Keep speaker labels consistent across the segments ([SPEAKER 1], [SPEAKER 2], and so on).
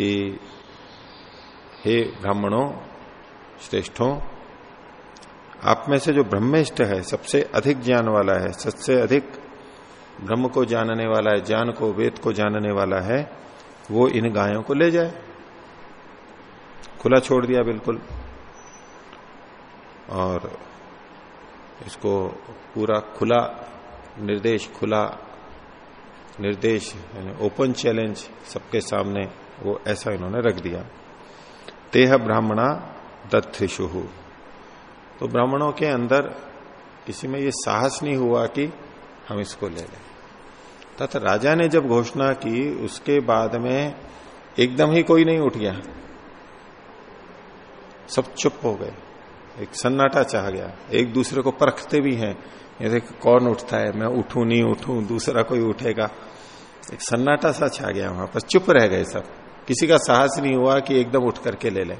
[SPEAKER 1] कि हे ब्राह्मणों, श्रेष्ठों, आप में से जो ब्रह्मिष्ठ है, सबसे अधिक ज्ञान वाला है, सबसे अधिक ब्रह्म को जानने वाला है, ज्ञान को, वेद को जानने वाला है, वो इन गायों को ले जाए। खुला छोड़ दिया बिल्कुल। और इसको पूरा खुला निर्देश खुला निर्देश ओपन चैलेंज सबके सामने वो ऐसा इन्होंने रख दिया। तेह ब्राह्मणा दत्थिशु तो ब्राह्मणों के अंदर किसी में ये साहस नहीं हुआ कि हम इसको ले लें। तथा राजा ने जब घोषणा की, उसके बाद में एकदम ही कोई नहीं उठ गया। सब चुप हो गए। एक सन्नाटा चाह गया। एक दूसरे को परखते भी हैं। ये देख, कौन उठता है? मैं उठूं, नहीं उठूं, दूसरा कोई उठेगा। एक सन्नाटा सा छा गया वहाँ पर। चुप रह गए सब। किसी का साहस नहीं हुआ कि एकदम उठ करके ले लें।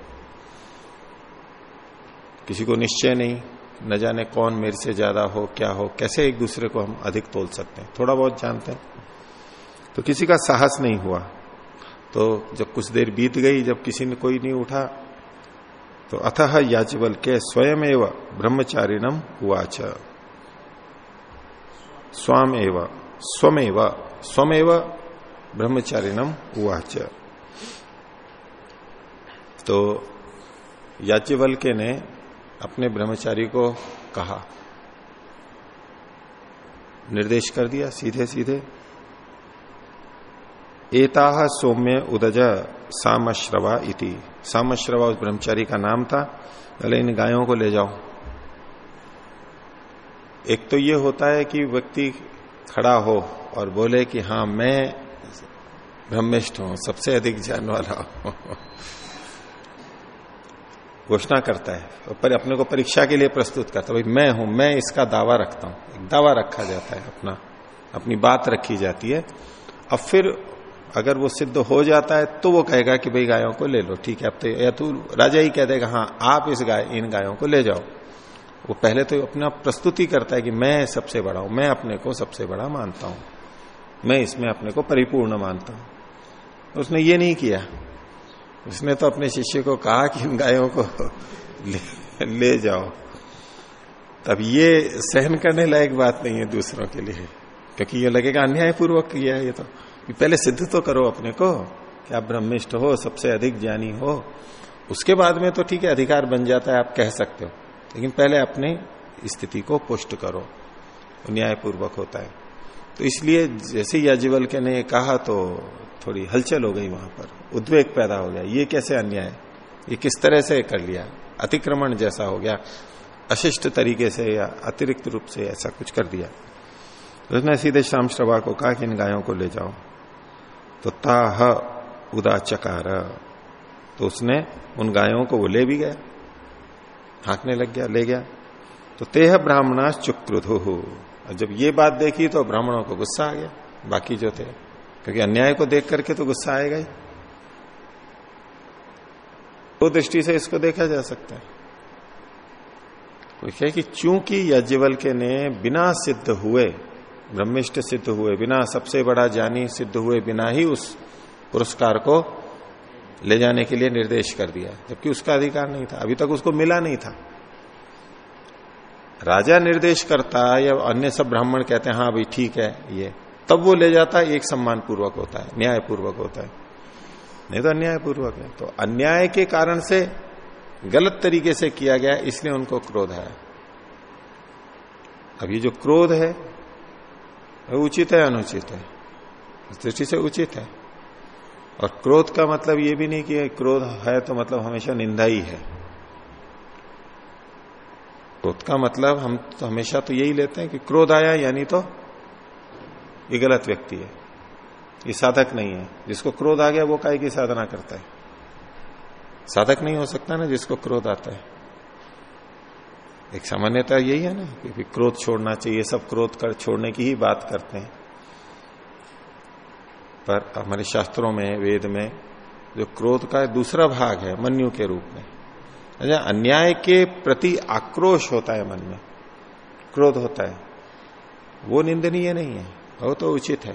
[SPEAKER 1] किसी को निश्चय नहीं, न जाने कौन मेरे से ज़्यादा हो, क्या हो, कैसे एक दूसरे को हम अधिक तोल सकते हैं। थोड़ा बहुत जानते हैं। तो किसी का साहस नहीं हुआ। तो जब कुछ देर बीत गई, जब किसी ने कोई नहीं उठा तो अथह याचबल के स्वयं एवं ब्रह्मचारिणम उवाच। स्वाम एव स्वमेव स्वमेव ब्रह्मचारिणम उवाच। तो याचिवल के ने अपने ब्रह्मचारी को कहा, निर्देश कर दिया सीधे सीधे, एता सौम्य उदज सामश्रवा इति। सामश्रवा उस ब्रह्मचारी का नाम था पहले इन गायों को ले जाओ। एक तो ये होता है कि व्यक्ति खड़ा हो और बोले कि हाँ मैं ब्रह्मिष्ठ हूँ, सबसे अधिक जान वाला हूँ। घोषणा करता है पर, अपने को परीक्षा के लिए प्रस्तुत करता है। भाई, मैं हूँ, मैं इसका दावा रखता हूँ। एक दावा रखा जाता है अपना, अपनी बात रखी जाती है। अब फिर अगर वो सिद्ध हो जाता है तो वो कहेगा कि भाई, गायों को ले लो, ठीक है? अब तो या तो राजा ही कह देगा हाँ आप इस गाय, इन गायों को ले जाओ। वो पहले तो अपना प्रस्तुति करता है कि मैं सबसे बड़ा हूँ, मैं अपने को सबसे बड़ा मानता हूँ। मैं इसमें अपने को परिपूर्ण मानता हूँ। उसने ये नहीं किया। उसने तो अपने शिष्य को कहा कि इन गायों को ले, ले जाओ। तब ये सहन करने लायक बात नहीं है दूसरों के लिए क्योंकि ये लगेगा अन्यायपूर्वक किया है ये तो। पहले सिद्ध तो करो अपने को कि आप ब्रह्मिष्ट हो सबसे अधिक ज्ञानी हो। उसके बाद में तो ठीक है अधिकार बन जाता है आप कह सकते हो। लेकिन पहले अपनी स्थिति को पुष्ट करो। न्यायपूर्वक होता है। तो इसलिए जैसे याजीवल के ने कहा तो थोड़ी हलचल हो गई वहाँ पर। उद्वेग पैदा हो गया। ये कैसे अन्याय? ये किस तरह से कर लिया? अतिक्रमण जैसा हो गया। अशिष्ट तरीके से या अतिरिक्त रूप से ऐसा कुछ कर दिया। उसने सीधे शाम श्रभा को कहा कि इन गायों को ले जाओ। तो ताह उदा चकार तो उसने उन गायों को वो ले भी गया। हाँकने लग गया, ले गया। तो तेह ब्राह्मणा चुक्रुधु जब ये बात देखी तो ब्राह्मणों को गुस्सा आ गया। बाकी जो थे क्योंकि अन्याय को देख करके तो गुस्सा आएगा ही। तो दृष्टि से इसको देखा जा सकता है। कोई कहे कि चूँकि यज्ञवल के ने बिना सिद्ध हुए, ब्रह्मिष्ट सिद्ध हुए, बिना सबसे बड़ा ज्ञानी सिद्ध हुए, बिना ही उस पुरस्कार को ले जाने के लिए निर्देश कर दिया, जबकि उसका अधिकार नहीं था। अभी तक उसको मिला नहीं था। राजा निर्देश करता या अन्य सब ब्राह्मण कहते हैं हाँ भाई ठीक है, ये तब वो ले जाता है, एक सम्मान पूर्वक होता है न्याय पूर्वक होता है। नहीं तो अन्याय पूर्वक है। तो अन्याय के कारण से गलत तरीके से किया गया, इसलिए उनको क्रोध है। अब ये जो क्रोध है उचित है, अनुचित है? इस दृष्टि से उचित है। और क्रोध का मतलब ये भी नहीं कि क्रोध है तो मतलब हमेशा निंदा ही है। क्रोध का मतलब हम तो हमेशा तो यही लेते हैं कि क्रोध आया, यानी तो ये गलत व्यक्ति है। ये साधक नहीं है। जिसको क्रोध आ गया, वो काय की साधना करता है? साधक नहीं हो सकता ना जिसको क्रोध आता है। एक सामान्यता यही है ना कि क्रोध छोड़ना चाहिए। सब क्रोध कर, छोड़ने की ही बात करते हैं। पर हमारे शास्त्रों में, वेद में जो क्रोध का दूसरा भाग है, मन्यु के रूप में अच्छा अन्याय के प्रति आक्रोश होता है मन में। क्रोध होता है। वो निंदनीय नहीं है। वो तो उचित है।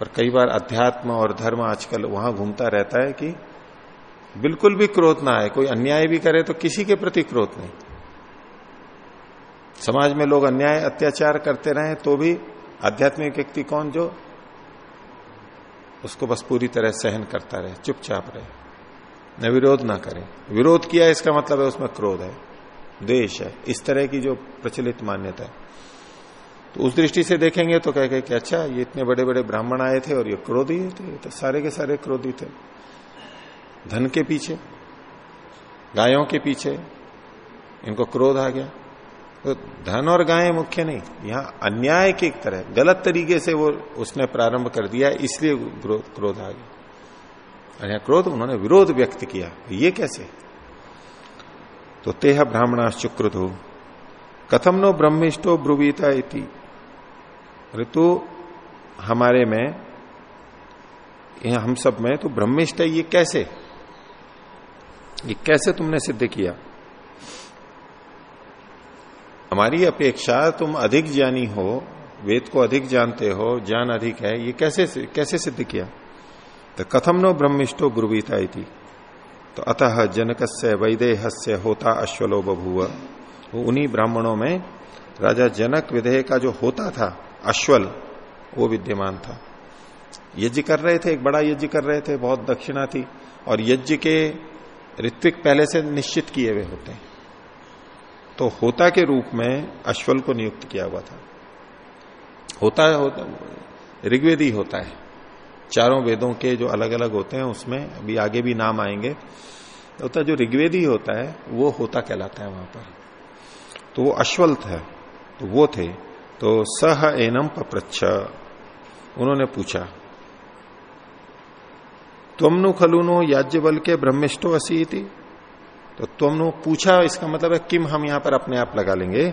[SPEAKER 1] पर कई बार अध्यात्म और धर्म आजकल वहाँ घूमता रहता है कि बिल्कुल भी क्रोध ना आए, कोई अन्याय भी करे तो किसी के प्रति क्रोध नहीं। समाज में लोग अन्याय, अत्याचार करते रहे तो भी आध्यात्मिक व्यक्ति कौन जो उसको बस पूरी तरह सहन करता रहे, चुपचाप रहे, न विरोध ना करे। विरोध किया इसका मतलब है उसमें क्रोध है द्वेश है, इस तरह की जो प्रचलित मान्यता है। तो उस दृष्टि से देखेंगे तो कहेंगे कि अच्छा ये इतने बड़े बड़े ब्राह्मण आए थे और ये क्रोधी थे तो सारे के सारे क्रोधी थे। धन के पीछे, गायों के पीछे इनको क्रोध आ गया। तो धन और गायें मुख्य नहीं, यहाँ अन्याय की एक तरह, गलत तरीके से वो उसने प्रारंभ कर दिया, इसलिए क्रोध आ गया। और यहाँ क्रोध, उन्होंने विरोध व्यक्त किया ये कैसे? तो तेह ब्राह्मणा शुक्रध हो कथम नो ब्रह्मिष्टो ब्रुवीता इति। ऋतु हमारे में हम सब में तो ब्रह्मिष्ट है, ये कैसे? ये कैसे तुमने सिद्ध किया? हमारी अपेक्षा तुम अधिक ज्ञानी हो, वेद को अधिक जानते हो, ज्ञान अधिक है, ये कैसे कैसे सिद्ध किया? तो कथम नो ब्रह्मिष्टो ब्रुवीता थी तो अतः जनक से वैदेह से होता अश्वलो बभुव उन्हीं ब्राह्मणों में राजा जनक विधेय का जो होता था अश्वल, वो विद्यमान था। यज्ञ कर रहे थे, एक बड़ा यज्ञ कर रहे थे, बहुत दक्षिणा थी, और यज्ञ के ऋत्विक पहले से निश्चित किए हुए होते हैं। तो होता के रूप में अश्वल को नियुक्त किया हुआ था। होता होता, ऋग्वेदी होता है। चारों वेदों के जो अलग अलग होते हैं, उसमें अभी आगे भी नाम आएँगे। होता जो ऋग्वेदी होता है, वो होता कहलाता है वहाँ पर। तो वो अश्वल था तो वो थे। तो सह एनम पप्रच्छ। उन्होंने पूछा तुमनु खलुनो याज्ञबल के ब्रह्मिष्टो असी थी तो तुमनु पूछा, इसका मतलब है, किम हम यहाँ पर अपने आप लगा लेंगे?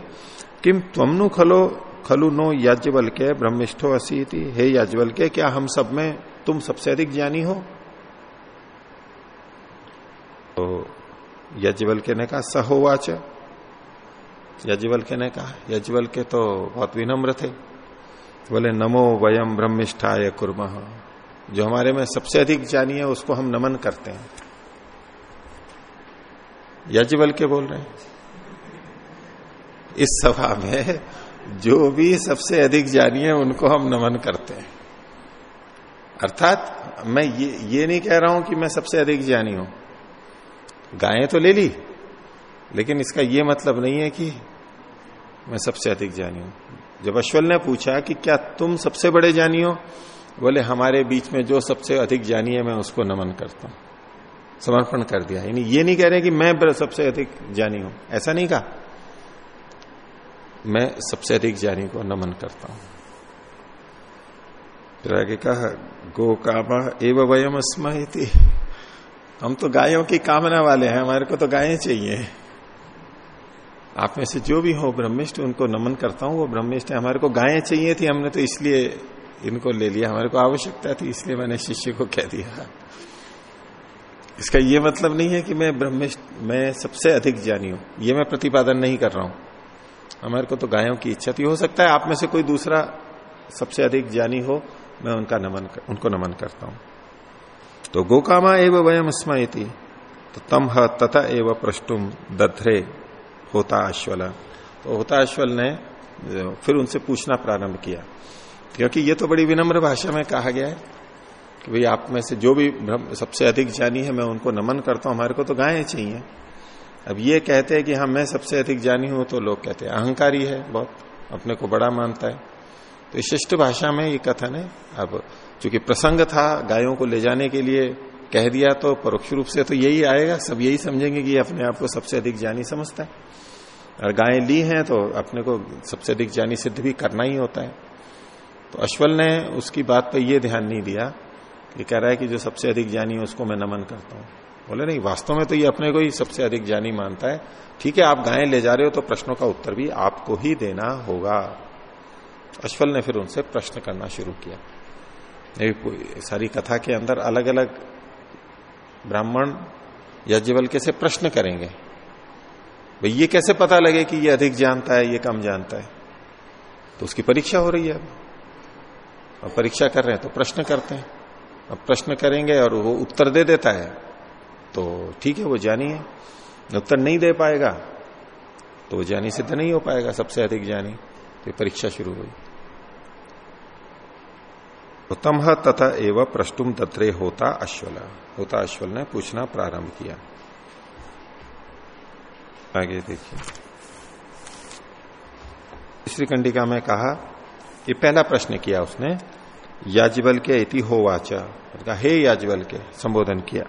[SPEAKER 1] किम तुमनु खलो, खलु नो याज्ञबल के ब्रह्मिष्ठो असी थी हे याज्ञबल के, क्या हम सब में तुम सबसे अधिक ज्ञानी हो? तो यज्ञबल के ने कहा, सहोवाच। यज्ञबल के ने कहा यजवल के तो बहुत विनम्र थे। बोले, नमो वयम ब्रह्मिष्ठाय कुर्म। जो हमारे में सबसे अधिक जानी है, उसको हम नमन करते हैं। यजवल के बोल रहे हैं। इस सभा में जो भी सबसे अधिक जानी है, उनको हम नमन करते हैं। अर्थात, मैं ये ये नहीं कह रहा हूँ कि मैं सबसे अधिक जानी हूँ। गायें तो ले ली, लेकिन इसका ये मतलब नहीं है कि मैं सबसे अधिक जानी हूँ। जब अश्वल ने पूछा कि क्या तुम सबसे बड़े जानी हो? बोले, हमारे बीच में जो सबसे अधिक जानी है, मैं उसको नमन करता हूँ। समर्पण कर दिया। यानी ये नहीं कह रहे कि मैं सबसे अधिक जानी हूँ। ऐसा नहीं कहा। मैं सबसे अधिक जानी को नमन करता हूँ। फिर आगे कहा, गो कामा एव वयम स्मृति हम तो गायों की कामना वाले हैं, हमारे को तो गायें चाहिए। आप में से जो भी हो ब्रह्मिष्ट उनको नमन करता हूँ। वो ब्रह्मिष्ट है। हमारे को गायें चाहिए थी, हमने तो इसलिए इनको ले लिया। हमारे को आवश्यकता थी, इसलिए मैंने शिष्य को कह दिया। इसका ये मतलब नहीं है कि मैं ब्रह्मिष्ट मैं सबसे अधिक ज्ञानी हूँ। ये मैं प्रतिपादन नहीं कर रहा हूँ। हमारे को तो गायों की इच्छा थी। हो सकता है आप में से कोई दूसरा सबसे अधिक ज्ञानी हो, मैं उनका नमन उनको नमन करता हूँ। तो गोकामा एवं वयम स्मयती तो तम तथा एवं प्रष्टुम दध्रे। होता अश्वल तो होता अश्वल ने फिर उनसे पूछना प्रारंभ किया। क्योंकि ये तो बड़ी विनम्र भाषा में कहा गया है कि भाई आप में से जो भी सबसे अधिक जानी है, मैं उनको नमन करता हूँ, हमारे को तो गायें चाहिए। अब ये कहते हैं कि हाँ मैं सबसे अधिक जानी हूँ तो लोग कहते हैं, अहंकारी है बहुत, अपने को बड़ा मानता है। तो शिष्ट भाषा में ये कथन है अब, चूँकि प्रसंग था गायों को ले जाने के लिए कह दिया तो परोक्ष रूप से तो यही आएगा, सब यही समझेंगे कि अपने आप को सबसे अधिक जानी समझता है। और गायें ली हैं तो अपने को सबसे अधिक जानी सिद्ध भी करना ही होता है। तो अश्वल ने उसकी बात पर यह ध्यान नहीं दिया कि कह रहा है कि जो सबसे अधिक जानी है, उसको मैं नमन करता हूँ। बोले, नहीं, वास्तव में तो ये अपने को ही सबसे अधिक जानी मानता है। ठीक है, आप गायें ले जा रहे हो तो प्रश्नों का उत्तर भी आपको ही देना होगा। अश्वल ने फिर उनसे प्रश्न करना शुरू किया। सारी कथा के अंदर अलग अलग ब्राह्मण यज्ञवल के से प्रश्न करेंगे। भाई, ये कैसे पता लगे कि ये अधिक जानता है, ये कम जानता है? तो उसकी परीक्षा हो रही है अब। और परीक्षा कर रहे हैं तो प्रश्न करते हैं। अब प्रश्न करेंगे और वो उत्तर दे देता है। तो ठीक है, वो जानी है उत्तर नहीं दे पाएगा तो वो ज्ञानी सिद्ध नहीं हो पाएगा, सबसे अधिक ज्ञानी तो परीक्षा शुरू हुई। उत्तम तथा एवं प्रष्टुम तत्रे होता अश्वल। होता अश्वल ने पूछना प्रारंभ किया। आगे देखिए। तीसरी कंडिका में कहा ये पहला प्रश्न किया उसने याजबल के इति हो वाचा हे याजबल के संबोधन किया।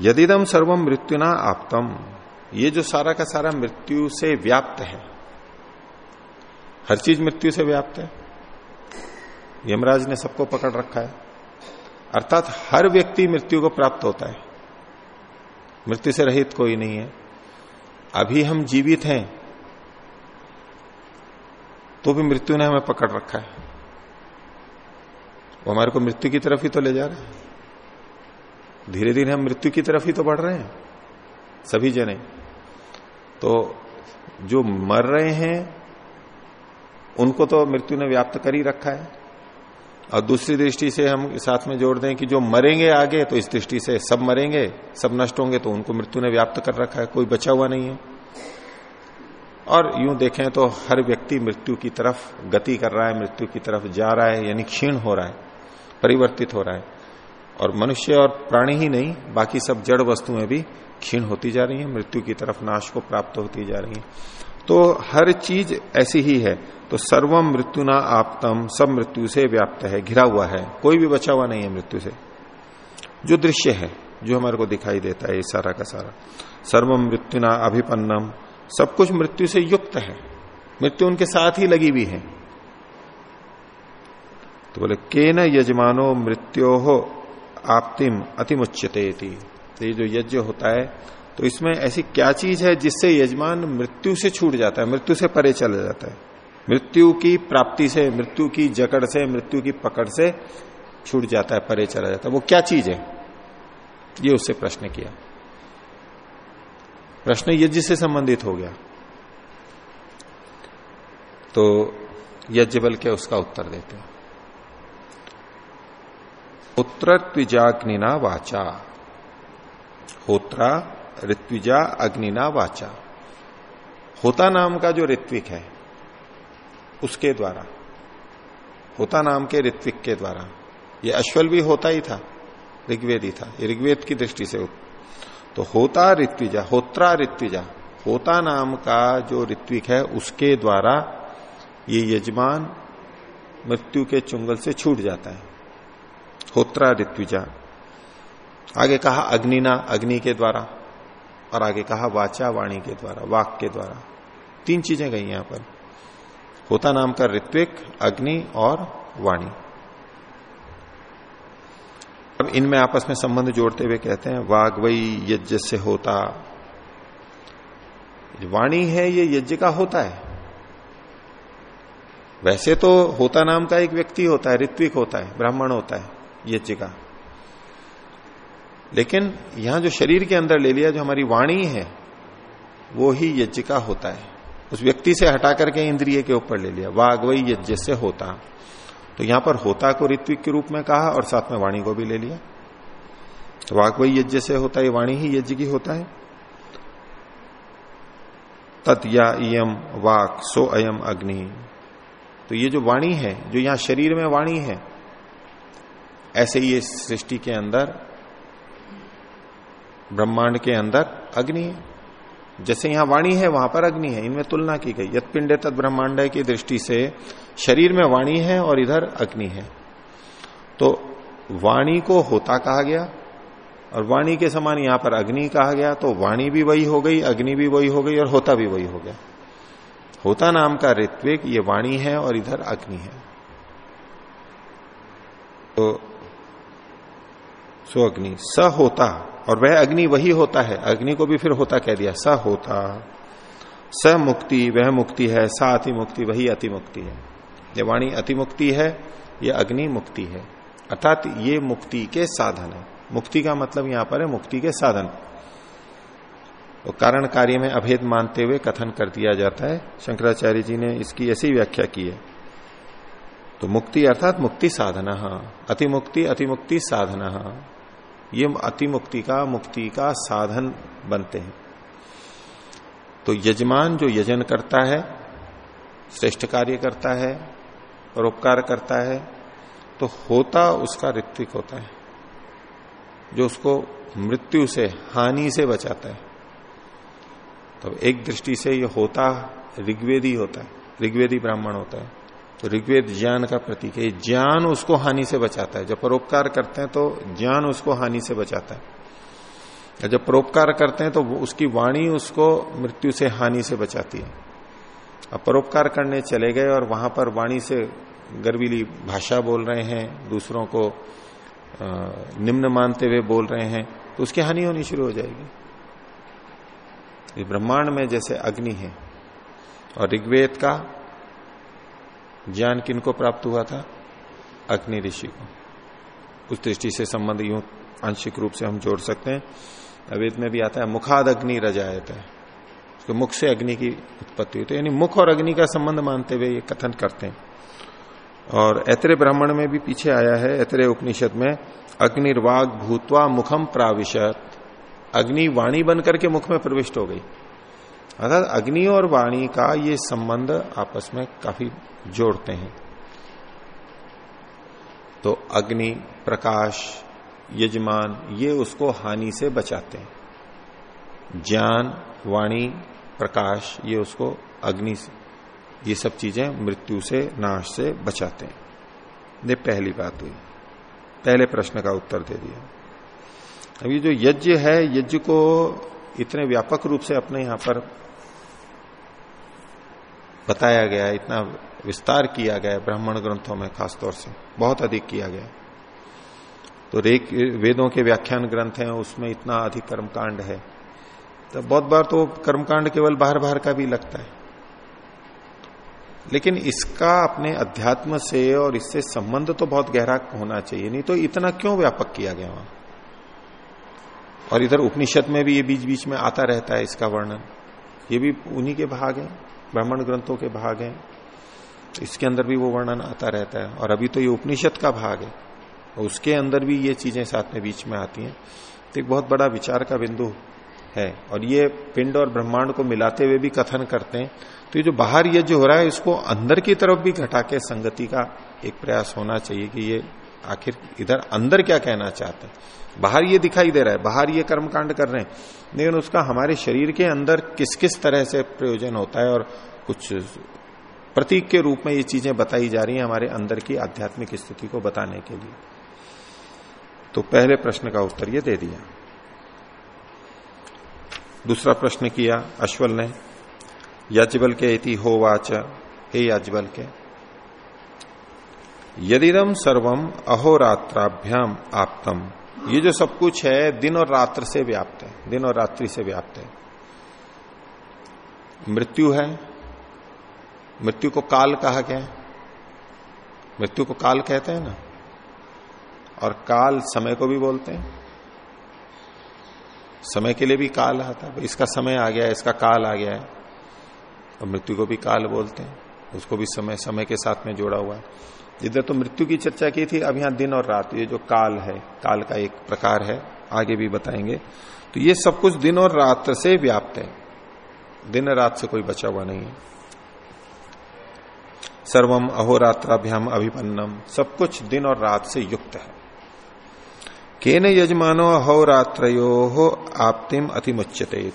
[SPEAKER 1] यदिदम सर्वम मृत्युना आपतम। ये जो सारा का सारा मृत्यु से व्याप्त है। हर चीज़ मृत्यु से व्याप्त है। यमराज ने सबको पकड़ रखा है। अर्थात हर व्यक्ति मृत्यु को प्राप्त होता है। मृत्यु से रहित कोई नहीं है। अभी हम जीवित हैं तो भी मृत्यु ने हमें पकड़ रखा है। वो हमारे को मृत्यु की तरफ़ ही तो ले जा रहा है। धीरे धीरे हम मृत्यु की तरफ़ ही तो बढ़ रहे हैं, सभी जने। तो जो मर रहे हैं, उनको तो मृत्यु ने व्याप्त कर ही रखा है। और दूसरी दृष्टि से हम साथ में जोड़ दें कि जो मरेंगे आगे तो इस दृष्टि से सब मरेंगे, सब नष्ट होंगे तो उनको मृत्यु ने व्याप्त कर रखा है, कोई बचा हुआ नहीं है। और यूँ देखें तो हर व्यक्ति मृत्यु की तरफ़ गति कर रहा है, मृत्यु की तरफ़ जा रहा है, यानी क्षीण हो रहा है, परिवर्तित हो रहा है। और मनुष्य और प्राणी ही नहीं, बाकी सब जड़ वस्तुएँ भी क्षीण होती जा रही है, मृत्यु की तरफ़ नाश को प्राप्त होती जा रही है। तो हर चीज़ ऐसी ही है तो सर्वम मृत्यु ना आपतम, सब मृत्यु से व्याप्त है, घिरा हुआ है। कोई भी बचा हुआ नहीं है मृत्यु से। जो दृश्य है, जो हमारे को दिखाई देता है ये सारा का सारा। सर्वम मृत्यु ना अभिपन्नम, सब कुछ मृत्यु से युक्त है। मृत्यु उनके साथ ही लगी हुई है। तो बोले के न यजमानो मृत्यो हो आपतिम अतिमुच्यते तो ये जो यज्ञ होता है तो इसमें ऐसी क्या चीज़ है जिससे यजमान मृत्यु से छूट जाता है, मृत्यु से परे चला जाता है? मृत्यु की प्राप्ति से, मृत्यु की जकड़ से, मृत्यु की पकड़ से छूट जाता है, परे चला जाता है। वो क्या चीज़ है? ये उससे प्रश्न किया। प्रश्न यज्ञ से संबंधित हो गया। तो यज्ञ बल के उसका उत्तर देते हैं। उत्तर त्विजाग्निना वाचा। होत्रा ऋत्विजा अग्निना वाचा। होता नाम का जो ऋत्विक है उसके द्वारा, होता नाम के ऋत्विक के द्वारा। ये अश्वल भी होता ही था, ऋग्वेद ही था। ये ऋग्वेद की दृष्टि से तो होता ऋत्विजा, होत्रा ऋत्विजा, होता नाम का जो ऋत्विक है, उसके द्वारा ये यजमान मृत्यु के चुंगल से छूट जाता है। होत्रा ऋत्विजा। आगे कहा अग्निना, अग्नि के द्वारा, और आगे कहा वाचा वाणी के द्वारा, वाक के द्वारा। तीन चीज़ें गई यहाँ पर। होता नाम का ऋत्विक, अग्नि और वाणी। अब इनमें आपस में संबंध जोड़ते हुए कहते हैं, वाग वही यज्ञ से होता। वाणी है, ये यज्ञ का होता है। वैसे तो होता नाम का एक व्यक्ति होता है, ऋत्विक होता है, ब्राह्मण होता है, यज्ञ का। लेकिन यहाँ जो शरीर के अंदर ले लिया, जो हमारी वाणी है, वो ही यज्ञ का होता है। उस व्यक्ति से हटा करके इंद्रिय के ऊपर ले लिया। वाग वही यज्ञ से होता। तो यहाँ पर होता को ऋत्विक के रूप में कहा और साथ में वाणी को भी ले लिया। तो वाग वही यज्ञ से होता है वाणी ही यज्ञ की होता है। तत् या इयम वाक सो अयम अग्नि। तो ये जो वाणी है, जो यहाँ शरीर में वाणी है, ऐसे ही सृष्टि के अंदर, ब्रह्मांड के अंदर अग्नि है। जैसे यहाँ वाणी है, वहाँ पर अग्नि है। इनमें तुलना की गई। यद पिंडे तद ब्रह्मांड की दृष्टि से शरीर में वाणी है और इधर अग्नि है। तो वाणी को होता कहा गया और वाणी के समान यहाँ पर अग्नि कहा गया तो वाणी भी वही हो गई, अग्नि भी वही हो गई और होता भी वही हो गया। होता नाम का ऋत्विक, ये वाणी है और इधर अग्नि है। तो सो अग्नि। स होता। और वह अग्नि वही होता है। अग्नि को भी फिर होता कह दिया, स होता। स मुक्ति, वह मुक्ति है, सा अति मुक्ति वही अति मुक्ति है। ये वाणी अति मुक्ति है, ये अग्नि मुक्ति है। अर्थात ये मुक्ति के साधन है। मुक्ति का मतलब यहाँ पर है मुक्ति के साधन। तो कारण कार्य में अभेद मानते हुए कथन कर दिया जाता है। शंकराचार्य जी ने इसकी ऐसी व्याख्या की है। तो मुक्ति अर्थात मुक्ति साधना, अतिमुक्ति अतिमुक्ति साधना। ये अतिमुक्ति का, मुक्ति का साधन बनते हैं। तो यजमान जो यजन करता है, श्रेष्ठ कार्य करता है परोपकार करता है तो होता उसका ऋत्विक होता है। जो उसको मृत्यु से, हानि से बचाता है। तो एक दृष्टि से ये होता ऋग्वेदी होता है, ऋग्वेदी ब्राह्मण होता है। तो ऋग्वेद ज्ञान का प्रतीक है। ज्ञान उसको हानि से बचाता है। जब परोपकार करते हैं तो ज्ञान उसको हानि से बचाता है। जब परोपकार करते हैं तो उसकी वाणी उसको मृत्यु से हानि से बचाती है। अब परोपकार करने चले गए और वहाँ पर वाणी से गर्वीली भाषा बोल रहे हैं, दूसरों को निम्न मानते हुए बोल रहे हैं तो उसकी हानि होनी शुरू हो जाएगी। ब्रह्मांड में जैसे अग्नि है। और ऋग्वेद का ज्ञान किनको प्राप्त हुआ था? अग्नि ऋषि को। उस दृष्टि से संबंध यूँ आंशिक रूप से हम जोड़ सकते हैं। वेद में भी आता है, मुखाद अग्नि रजायत है। उसके मुख से अग्नि की उत्पत्ति होती है यानी मुख और अग्नि का संबंध मानते हुए ये कथन करते हैं। और ऐतरे ब्राह्मण में भी पीछे आया है, ऐतरे उपनिषद में, अग्निर्वाग भूतवा मुखम प्राविशत। अग्नि वाणी बनकर के मुख में प्रविष्ट हो गई। अर्थात अग्नि और वाणी का ये संबंध आपस में काफ़ी जोड़ते हैं। तो अग्नि, प्रकाश, यजमान, ये उसको हानि से बचाते हैं। ज्ञान, वाणी, प्रकाश, ये उसको अग्नि से, ये सब चीज़ें मृत्यु से, नाश से बचाते हैं। ये पहली बात हुई। पहले प्रश्न का उत्तर दे दिया। ये जो यज्ञ है, यज्ञ को इतने व्यापक रूप से अपने यहाँ पर बताया गया, इतना विस्तार किया गया ब्राह्मण ग्रंथों में खासतौर से, बहुत अधिक किया गया। तो रेक, वेदों के व्याख्यान ग्रंथ हैं, उसमें इतना अधिक कर्मकांड है। तो बहुत बार तो कर्मकांड केवल बाहर बाहर का भी लगता है। लेकिन इसका अपने अध्यात्म से और इससे संबंध तो बहुत गहरा होना चाहिए, नहीं तो इतना क्यों व्यापक किया गया वहाँ? और इधर उपनिषद में भी ये बीच बीच में आता रहता है इसका वर्णन। ये भी उन्हीं के भाग हैं। ब्राह्मण ग्रंथों के भाग हैं। इसके अंदर भी वो वर्णन आता रहता है। और अभी तो ये उपनिषद का भाग है। उसके अंदर भी ये चीज़ें साथ में बीच में आती हैं। तो एक बहुत बड़ा विचार का बिंदु है। और ये पिंड और ब्रह्मांड को मिलाते हुए भी कथन करते हैं। तो ये जो बाहर ये जो हो रहा है, इसको अंदर की तरफ़ भी घटा के संगति का एक प्रयास होना चाहिए कि ये आखिर इधर अंदर क्या कहना चाहते हैं? बाहर ये दिखाई दे रहा है, बाहर ये कर्मकांड कर रहे हैं। लेकिन उसका हमारे शरीर के अंदर किस किस तरह से प्रयोजन होता है और कुछ प्रतीक के रूप में ये चीज़ें बताई जा रही हैं हमारे अंदर की आध्यात्मिक स्थिति को बताने के लिए। तो पहले प्रश्न का उत्तर ये दे दिया। दूसरा प्रश्न किया, अश्वल ने याजबल के इति हो हे याजबल के यदिदम सर्वम अहोरात्राभ्याम आपतम। ये जो सब कुछ है, दिन और रात्र से व्याप्त है। दिन और रात्रि से व्याप्त है। मृत्यु है। मृत्यु को काल कहा गया मृत्यु को काल कहते हैं ना? और काल समय को भी बोलते हैं। समय के लिए भी काल आता है। इसका समय आ गया है, इसका काल आ गया है। और मृत्यु को भी काल बोलते हैं। उसको भी समय समय के साथ में जोड़ा हुआ है। जिधर तो मृत्यु की चर्चा की थी, अब यहाँ दिन और रात, ये जो काल है, काल का एक प्रकार है, आगे भी बताएँगे। तो ये सब कुछ दिन और रात से व्याप्त है। दिन रात से कोई बचा हुआ नहीं है। सर्वम अहोरात्राभ्याम अभिपन्नम, सब कुछ दिन और रात से युक्त है। केन यजमानो अहोरात्रो आप्तिम अतिमुच्यते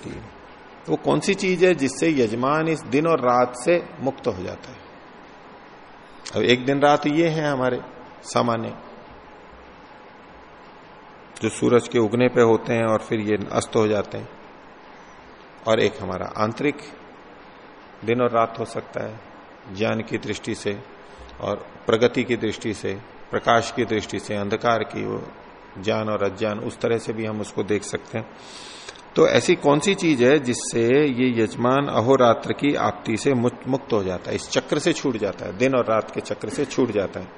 [SPEAKER 1] वो कौन सी चीज़ है जिससे यजमान इस दिन और रात से मुक्त हो जाता है? अब एक दिन रात ये है हमारे सामान्य, जो सूरज के उगने पे होते हैं और फिर ये अस्त हो जाते हैं। और एक हमारा आंतरिक दिन और रात हो सकता है, ज्ञान की दृष्टि से और प्रगति की दृष्टि से, प्रकाश की दृष्टि से, अंधकार की वो ज्ञान और अज्ञान, उस तरह से भी हम उसको देख सकते हैं। तो ऐसी कौन सी चीज़ है जिससे ये यजमान अहोरात्र की आपती से मुक्त हो जाता है? इस चक्र से छूट जाता है। दिन और रात के चक्र से छूट जाता है।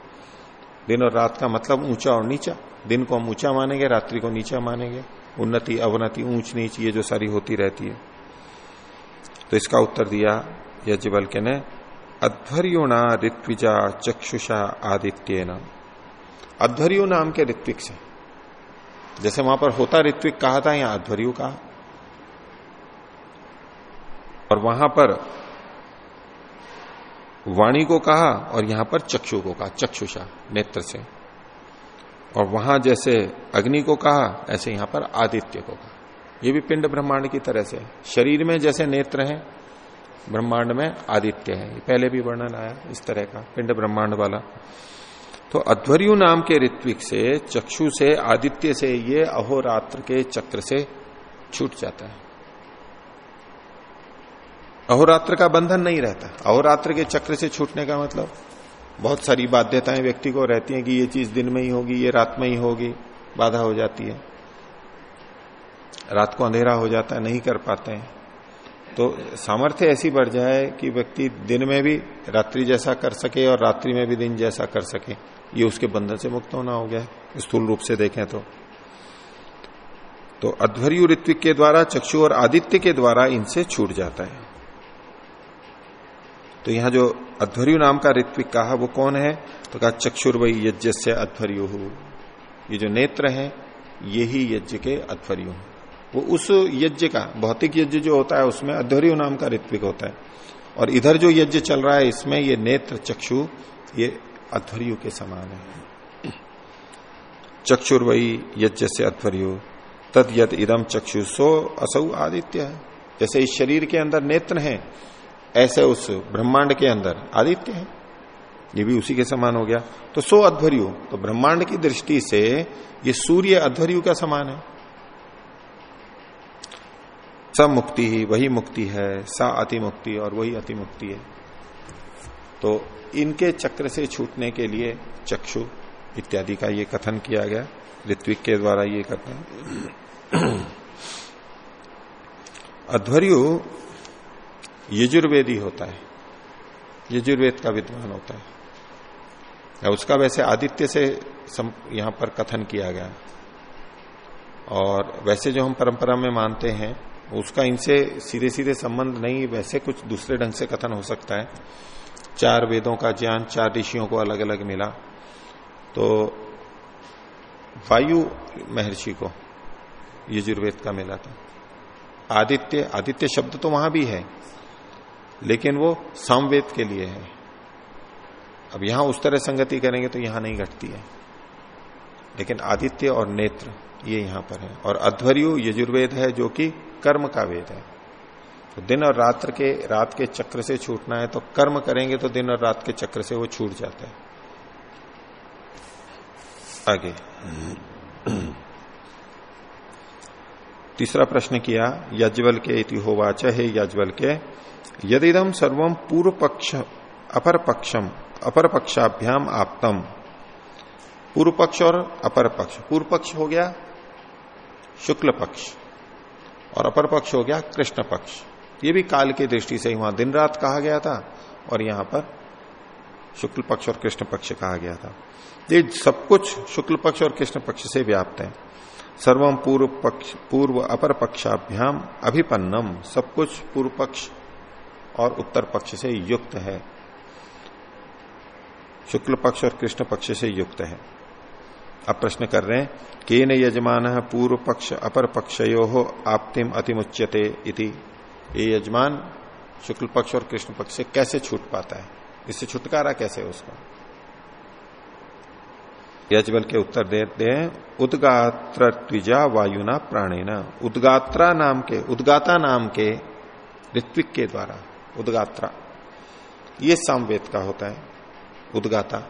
[SPEAKER 1] दिन और रात का मतलब ऊँचा और नीचा। दिन को हम ऊँचा मानेंगे, रात्रि को नीचा मानेंगे। उन्नति, अवनति, ऊंच नीच, ये जो सारी होती रहती है। तो इसका उत्तर दिया यजबल के ने, अध्वर्योणा ऋत्विजा चक्षुषा आदित्य नाम अध्वर्यो नाम के ऋत्विक से। जैसे वहाँ पर होता ऋत्विक कहा था, यहाँ अध्वर्यु कहा। और वहाँ पर वाणी को कहा और यहाँ पर चक्षु को कहा, चक्षुषा, नेत्र से। और वहाँ जैसे अग्नि को कहा, ऐसे यहाँ पर आदित्य को कहा। यह भी पिंड ब्रह्मांड की तरह से। शरीर में जैसे नेत्र हैं, ब्रह्मांड में आदित्य है। पहले भी वर्णन आया इस तरह का, पिंड ब्रह्मांड वाला। तो अध्वर्यु नाम के ऋत्विक से, चक्षु से, आदित्य से, ये अहोरात्र के चक्र से छूट जाता है। अहोरात्र का बंधन नहीं रहता। अहोरात्र के चक्र से छूटने का मतलब? बहुत सारी बाध्यताएँ व्यक्ति को रहती हैं कि ये चीज़ दिन में ही होगी, ये रात में ही होगी, बाधा हो जाती है। रात को अंधेरा हो जाता है, नहीं कर पाते हैं। तो सामर्थ्य ऐसी बढ़ जाए कि व्यक्ति दिन में भी रात्रि जैसा कर सके और रात्रि में भी दिन जैसा कर सके। ये उसके बंधन से मुक्त होना हो गया स्थूल रूप से देखें तो। तो अध्वर्यु ऋत्विक के द्वारा, चक्षु और आदित्य के द्वारा इनसे छूट जाता है। तो यहाँ जो अध्वर्यु नाम का ऋत्विक कहा, वो कौन है? तो कहा चक्षुर्वई यज्ञ से अध्वर्यु। ये जो नेत्र है ये ही यज्ञ के अध्वर्यु वो उस यज्ञ का, भौतिक यज्ञ जो होता है, उसमें अध्वर्यु नाम का ऋत्विक होता है। और इधर जो यज्ञ चल रहा है, इसमें ये नेत्र चक्षु, ये अध्वर्यु के समान है। चक्षुर्वई यज्ञ से अध्वर्यु। तद यद इदम चक्षु सो असौ आदित्य है। जैसे इस शरीर के अंदर नेत्र हैं ऐसे उस ब्रह्मांड के अंदर आदित्य है। ये भी उसी के समान हो गया। तो सो अध्वर्यु तो ब्रह्मांड की दृष्टि से ये सूर्य अध्वर्यु का समान है। सब मुक्ति ही, वही मुक्ति है, सा अति मुक्ति और वही अति मुक्ति है। तो इनके चक्र से छूटने के लिए चक्षु इत्यादि का ये कथन किया गया, ऋत्विक के द्वारा ये कथन। अध्वर्यु यजुर्वेदी होता है। यजुर्वेद का विद्वान होता है। या उसका वैसे आदित्य से यहाँ पर कथन किया गया। और वैसे जो हम परंपरा में मानते हैं, उसका इनसे सीधे सीधे संबंध नहीं, वैसे कुछ दूसरे ढंग से कथन हो सकता है। चार वेदों का ज्ञान, चार ऋषियों को अलग अलग मिला। तो वायु महर्षि को यजुर्वेद का मिला था। आदित्य आदित्य शब्द तो वहाँ भी है। लेकिन वो सामवेद के लिए है। अब यहाँ उस तरह संगति करेंगे तो यहाँ नहीं घटती है। लेकिन आदित्य और नेत्र, ये यहाँ पर है। और अध्वर्यु यजुर्वेद है जो कि कर्म का वेद है। तो दिन और रात्र के, रात के चक्र से छूटना है तो कर्म करेंगे तो दिन और रात के चक्र से वो छूट जाता है। आगे। तीसरा प्रश्न किया, यज्वल के इति होवाच है यज्वल के। यदिदम सर्वम पूर्व पक्ष अपर पक्षम अपर पक्षाभ्याम आपतम। पूर्व पक्ष और अपर पक्ष पूर्व पक्ष हो गया शुक्ल पक्ष और अपर पक्ष हो गया कृष्ण पक्ष ये भी काल की दृष्टि से वहाँ दिन रात कहा गया था और यहाँ पर शुक्ल पक्ष और कृष्ण पक्ष कहा गया था। ये सब कुछ शुक्ल पक्ष और कृष्ण पक्ष से व्याप्त है। सर्वम पूर्व पक्ष, पूर्व अपर पक्षाभ्याम अभिपन्नम, सब कुछ पूर्व पक्ष और उत्तर पक्ष से युक्त है। शुक्ल पक्ष और कृष्ण पक्ष से युक्त है। अब प्रश्न कर रहे हैं, केन यजमान पूर्व पक्ष, अपर पक्षयो हो आपतिम अतिमुच्यते इति? ये यजमान शुक्ल पक्ष और कृष्ण पक्ष से कैसे छूट पाता है? इससे छुटकारा कैसे है उसका? यजबल के उत्तर देते हैं उदगात्र त्विजा वायुना प्राणेना। उदगात्रा नाम के, उदगाता नाम के ऋत्विक के द्वारा, उदगात्रा। ये सामवेद का होता है, उदगाता।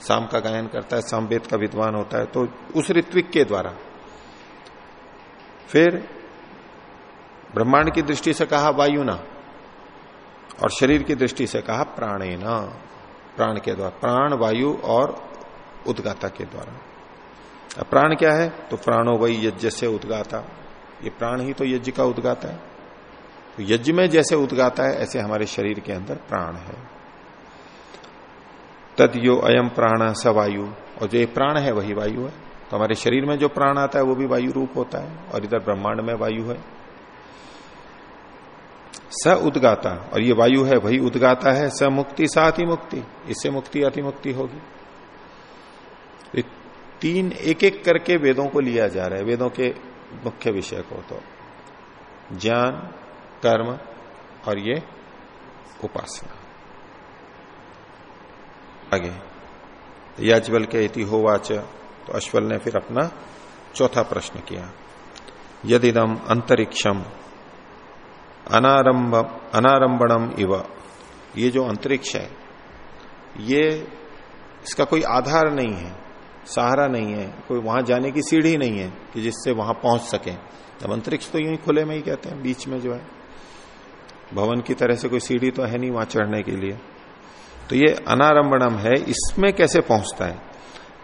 [SPEAKER 1] साम का गायन करता है, सामवेद का विद्वान होता है तो उस ऋत्विक के द्वारा। फिर ब्रह्मांड की दृष्टि से कहा वायुना, और शरीर की दृष्टि से कहा प्राणेना। प्राण के द्वारा, प्राण, वायु और उदगाता के द्वारा। प्राण क्या है? तो प्राणो वही यज्ञ से उदगाता। ये प्राण ही तो यज्ञ का उदगाता है। तो यज्ञ में जैसे उदगाता है, ऐसे हमारे शरीर के अंदर प्राण है। तद यो अयम प्राण स वायु। और जो ये प्राण है, वही वायु है। तो हमारे शरीर में जो प्राण आता है, वो भी वायु रूप होता है। और इधर ब्रह्मांड में वायु है। स उदगाता। और ये वायु है, वही उदगाता है। स मुक्ति स अति मुक्ति। इससे मुक्ति, अति मुक्ति होगी। तीन एक एक करके वेदों को लिया जा रहा है। वेदों के मुख्य विषय को तो ज्ञान, कर्म और ये उपासना। आगे याजबल के इति होवाच तो अश्वल ने फिर अपना चौथा प्रश्न किया। यदिदम अंतरिक्षम अनारंभ, अनारंभणम इव। ये जो अंतरिक्ष है, ये इसका कोई आधार नहीं है। सहारा नहीं है, कोई वहाँ जाने की सीढ़ी नहीं है कि जिससे वहाँ पहुँच सके। तब अंतरिक्ष तो यूँ खुले में ही कहते हैं, बीच में जो है। भवन की तरह से कोई सीढ़ी तो है नहीं वहाँ चढ़ने के लिए। तो ये अनारंभणम है, इसमें कैसे पहुँचता है?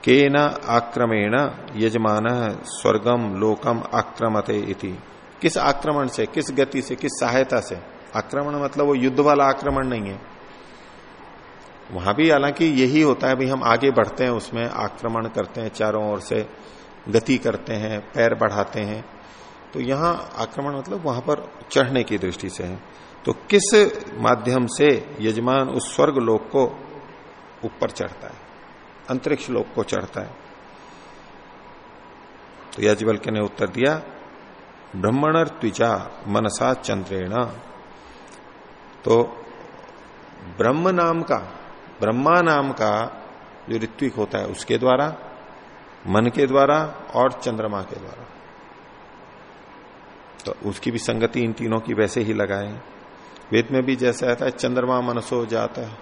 [SPEAKER 1] के न आक्रमेण यजमान स्वर्गम लोकम आक्रमते इति। किस आक्रमण से, किस गति से, किस सहायता से? आक्रमण मतलब वो युद्ध वाला आक्रमण नहीं है। वहाँ भी हालाँकि यही होता है, भाई हम आगे बढ़ते हैं, उसमें आक्रमण करते हैं, चारों ओर से गति करते हैं, पैर बढ़ाते हैं। तो यहाँ आक्रमण मतलब वहाँ पर चढ़ने की दृष्टि से है। तो किस माध्यम से यजमान उस स्वर्ग लोक को ऊपर चढ़ता है? अंतरिक्ष लोक को चढ़ता है। तो याजबल के ने उत्तर दिया ब्रह्मण त्विजा मनसा चंद्रेणा। तो ब्रह्म नाम का ब्रह्मा नाम का जो ऋत्विक होता है, उसके द्वारा, मन के द्वारा और चंद्रमा के द्वारा। तो उसकी भी संगति इन तीनों की वैसे ही लगाए। वेद में भी जैसे आता है, चंद्रमा मनसो जाता है,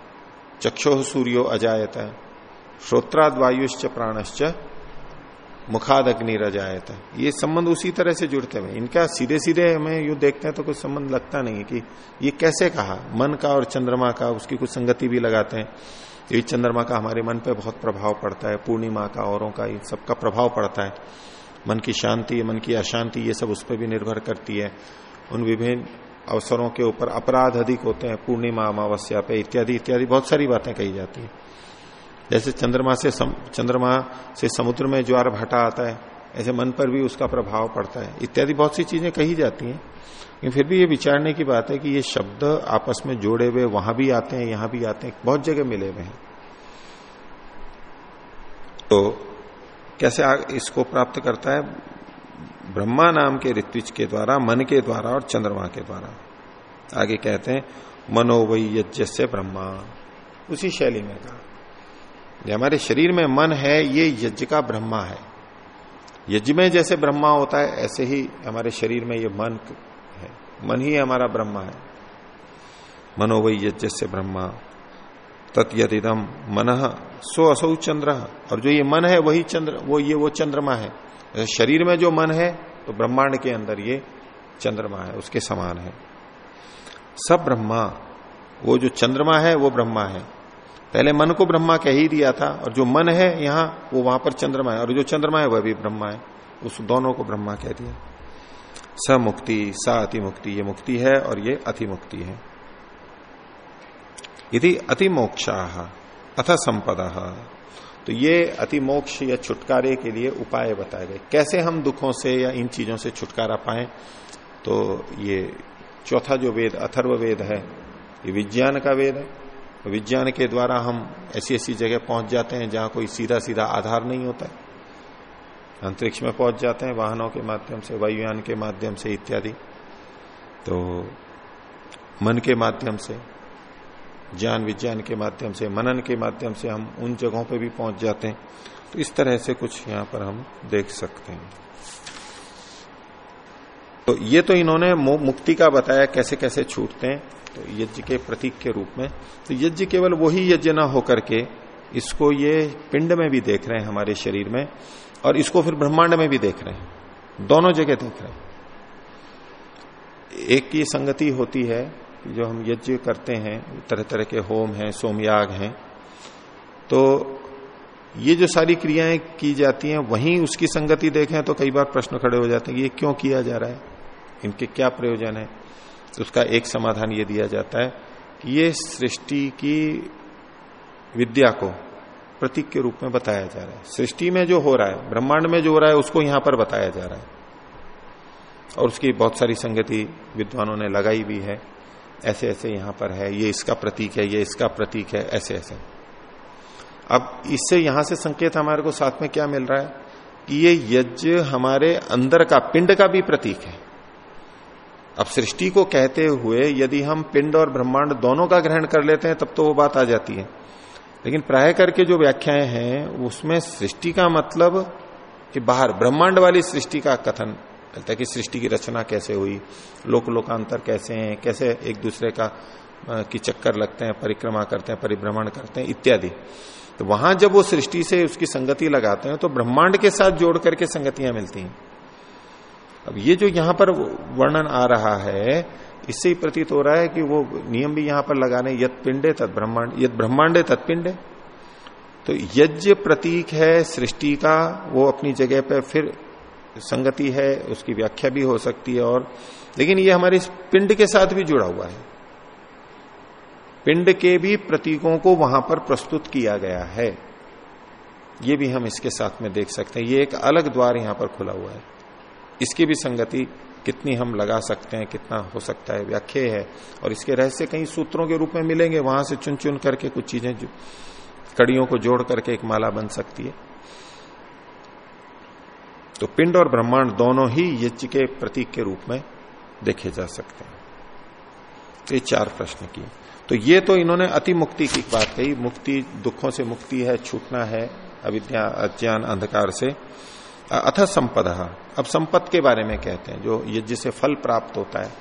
[SPEAKER 1] चक्षो सूर्यो अजायत है, श्रोत्राद वायुश्च प्राणश्च मुखाद अग्नि रजायत ये संबंध उसी तरह से जुड़ते हुए इनका सीधे सीधे हमें यू देखते हैं तो कुछ संबंध लगता नहीं है कि ये कैसे कहा। मन का और चंद्रमा का, उसकी कुछ संगति भी लगाते हैं। ये चंद्रमा का हमारे मन पे बहुत प्रभाव पड़ता है। पूर्णिमा का, औरों का, इन सबका प्रभाव पड़ता है। मन की शांति, मन की अशांति, ये सब उस पर भी निर्भर करती है। उन विभिन्न अवसरों के ऊपर अपराध अधिक होते हैं। पूर्णिमा, अमावस्या पे इत्यादि इत्यादि, बहुत सारी बातें कही जाती है। जैसे चंद्रमा से सम, चंद्रमा से समुद्र में ज्वार भाटा आता है ऐसे मन पर भी उसका प्रभाव पड़ता है। इत्यादि बहुत सी चीज़ें कही जाती हैं। लेकिन फिर भी ये विचारने की बात है कि ये शब्द आपस में जोड़े हुए वहाँ भी आते हैं यहाँ भी आते हैं बहुत जगह मिले हुए हैं। तो कैसे इसको प्राप्त करता है? ब्रह्मा नाम के ऋत्विज के द्वारा मन के द्वारा और चंद्रमा के द्वारा। आगे कहते हैं मनोवई यज्ञ ब्रह्मा। उसी शैली में कहा। ये हमारे शरीर में मन है, ये यज्ञ का ब्रह्मा है। यज्ञ में जैसे ब्रह्मा होता है, ऐसे ही हमारे शरीर में ये मन है। मन ही हमारा ब्रह्मा है। मनोवई यज्ञ से ब्रह्मा। तत्यदिदम मन सो असौ चंद्र। और जो ये मन है, वही चंद्र, वो ये वो चंद्रमा है। शरीर में जो मन है तो ब्रह्मांड के अंदर ये चंद्रमा है, उसके समान है। सब ब्रह्मा, वो जो चंद्रमा है, वो ब्रह्मा है। पहले मन को ब्रह्मा कह ही दिया था, और जो मन है यहाँ, वो वहाँ पर चंद्रमा है, और जो चंद्रमा है, वह भी ब्रह्मा है। उस दोनों को ब्रह्मा कह दिया। स मुक्ति स अति मुक्ति ये मुक्ति है, और ये अति मुक्ति है। यदि अति मोक्षा अथ संपद। तो ये अति मोक्ष या छुटकारे के लिए उपाय बताए गए। कैसे हम दुखों से या इन चीज़ों से छुटकारा पाए? तो ये चौथा जो वेद, अथर्व वेद है, ये विज्ञान का वेद है। विज्ञान के द्वारा हम ऐसी ऐसी जगह पहुँच जाते हैं जहाँ कोई सीधा सीधा आधार नहीं होता है। अंतरिक्ष में पहुँच जाते हैं, वाहनों के माध्यम से, वायुयान के माध्यम से इत्यादि। तो मन के माध्यम से, ज्ञान विज्ञान के माध्यम से, मनन के माध्यम से हम उन जगहों पर भी पहुँच जाते हैं। तो इस तरह से कुछ यहाँ पर हम देख सकते हैं। तो ये तो इन्होंने मुक्ति का बताया कैसे कैसे छूटते हैं। तो यज्ञ के प्रतीक के रूप में। तो यज्ञ केवल वही यज्ञ ना होकर के इसको ये पिंड में भी देख रहे हैं हमारे शरीर में, और इसको फिर ब्रह्मांड में भी देख रहे हैं। दोनों जगह देख रहे हैं। एक की संगति होती है जो हम यज्ञ करते हैं तरह तरह के होम हैं, सोमयाग हैं तो ये जो सारी क्रियाएँ की जाती हैं, वहीं उसकी संगति देखें तो कई बार प्रश्न खड़े हो जाते हैं कि ये क्यों किया जा रहा है? इनके क्या प्रयोजन है? तो उसका एक समाधान ये दिया जाता है कि ये सृष्टि की विद्या को प्रतीक के रूप में बताया जा रहा है। सृष्टि में जो हो रहा है, ब्रह्मांड में जो हो रहा है, उसको यहाँ पर बताया जा रहा है। और उसकी बहुत सारी संगति विद्वानों ने लगाई भी है। ऐसे ऐसे यहाँ पर है, ये इसका प्रतीक है, ये इसका प्रतीक है ऐसे ऐसे अब इससे यहाँ से संकेत हमारे को साथ में क्या मिल रहा है कि ये यज्ञ हमारे अंदर का, पिंड का भी प्रतीक है। अब सृष्टि को कहते हुए यदि हम पिंड और ब्रह्मांड दोनों का ग्रहण कर लेते हैं, तब तो वो बात आ जाती है। लेकिन प्राय करके जो व्याख्याएँ हैं, उसमें सृष्टि का मतलब कि बाहर, ब्रह्मांड वाली सृष्टि का कथन, कहता है कि सृष्टि की रचना कैसे हुई, लोक लोकांतर कैसे हैं, कैसे एक दूसरे का की चक्कर लगते हैं, परिक्रमा करते हैं, परिभ्रमण करते हैं, इत्यादि। तो वहाँ जब वो सृष्टि से उसकी संगति लगाते हैं तो ब्रह्मांड के साथ जोड़ करके संगतियाँ मिलती हैं। अब ये जो यहाँ पर वर्णन आ रहा है, इससे ही प्रतीत हो रहा है कि वो नियम भी यहाँ पर लगाने यद पिंडे तद ब्रह्मांड यद ब्रह्मांडे तत्पिंडे तो यज्ञ प्रतीक है, सृष्टि का, वो अपनी जगह पर फिर संगति है, उसकी व्याख्या भी हो सकती है और, लेकिन ये हमारे पिंड के साथ भी जुड़ा हुआ है। पिंड के भी प्रतीकों को वहाँ पर प्रस्तुत किया गया है। ये भी हम इसके साथ में देख सकते हैं। ये एक अलग द्वार यहाँ पर खुला हुआ है। इसकी भी संगति कितनी हम लगा सकते हैं, कितना हो सकता है, व्याख्या है। और इसके रहस्य कहीं सूत्रों के रूप में मिलेंगे, वहाँ से चुन चुन करके कुछ चीज़ें कड़ियों को जोड़ करके एक माला बन सकती है। तो पिंड और ब्रह्मांड दोनों ही यज्ञ के प्रतीक के रूप में देखे जा सकते हैं। तो ये चार प्रश्न किए। तो ये तो इन्होंने अति मुक्ति की बात कही। मुक्ति, दुखों से मुक्ति है, छूटना है, अविद्या, अज्ञान, अंधकार से। अथ संपद। अब संपद के बारे में कहते हैं, जो यज्ञ से फल प्राप्त होता है,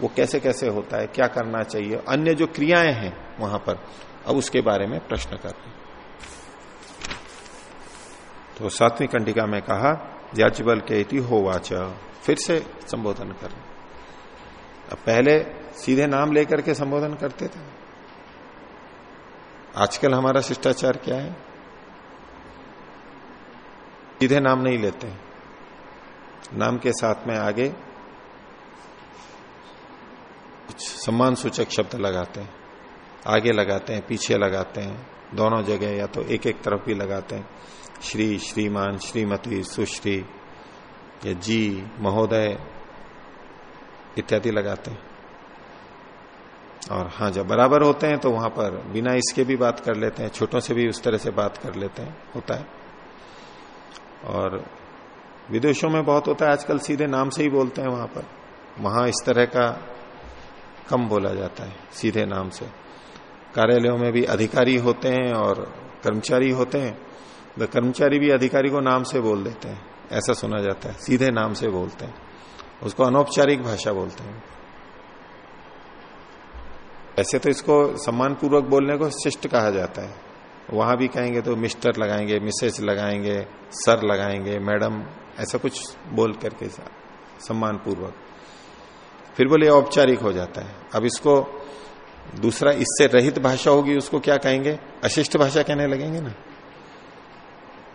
[SPEAKER 1] वो कैसे कैसे होता है, क्या करना चाहिए, अन्य जो क्रियाएँ हैं वहाँ पर, अब उसके बारे में प्रश्न कर रहे तो सातवीं कंडिका में कहा याजबल के इति होवाच। फिर से संबोधन कर अब पहले सीधे नाम लेकर के संबोधन करते थे। आजकल हमारा शिष्टाचार क्या है? सीधे नाम नहीं लेते। नाम के साथ में आगे कुछ सम्मान सूचक शब्द लगाते हैं। आगे लगाते हैं, पीछे लगाते हैं, दोनों जगह या तो एक एक तरफ़ भी लगाते हैं। श्री, श्रीमान, श्रीमती, सुश्री या जी, महोदय इत्यादि लगाते हैं। और हाँ जब बराबर होते हैं तो वहाँ पर बिना इसके भी बात कर लेते हैं, छोटों से भी उस तरह से बात कर लेते हैं, होता है। और विदेशों में बहुत होता है, आजकल सीधे नाम से ही बोलते हैं वहाँ पर। वहाँ इस तरह का कम बोला जाता है, सीधे नाम से। कार्यालयों में भी अधिकारी होते हैं और कर्मचारी होते हैं तो कर्मचारी भी अधिकारी को नाम से बोल देते हैं। ऐसा सुना जाता है, सीधे नाम से बोलते हैं। उसको अनौपचारिक भाषा बोलते हैं। ऐसे तो इसको सम्मान पूर्वक बोलने को शिष्ट कहा जाता है। वहाँ भी कहेंगे तो मिस्टर लगाएँगे, मिसेस लगाएँगे, सर लगाएँगे, मैडम ऐसा कुछ बोल करके सम्मान पूर्वक फिर बोले, औपचारिक हो जाता है। अब इसको दूसरा, इससे रहित भाषा होगी, उसको क्या कहेंगे? अशिष्ट भाषा कहने लगेंगे ना?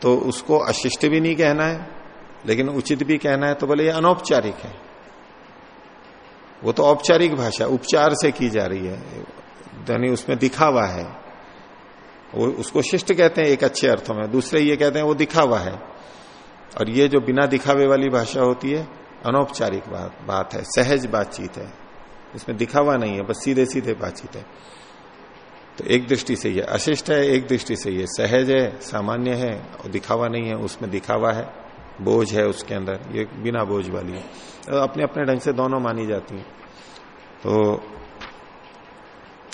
[SPEAKER 1] तो उसको अशिष्ट भी नहीं कहना है, लेकिन उचित भी कहना है तो बोले, ये अनौपचारिक है। वो तो औपचारिक भाषा, उपचार से की जा रही है। यानी उसमें दिखावा है। वो उसको शिष्ट कहते हैं, एक अच्छे अर्थों में। दूसरे ये कहते हैं, वो दिखावा है। और ये जो बिना दिखावे वाली भाषा होती है, अनौपचारिक बात बात है, सहज बातचीत है। इसमें दिखावा नहीं है, बस सीधे सीधे बातचीत है। तो एक दृष्टि से ये अशिष्ट है, एक दृष्टि से ये सहज है, सामान्य है, और दिखावा नहीं है, उसमें दिखावा है, बोझ है उसके अंदर, ये बिना बोझ वाली है। तो अपने अपने ढंग से दोनों मानी जाती हैं। तो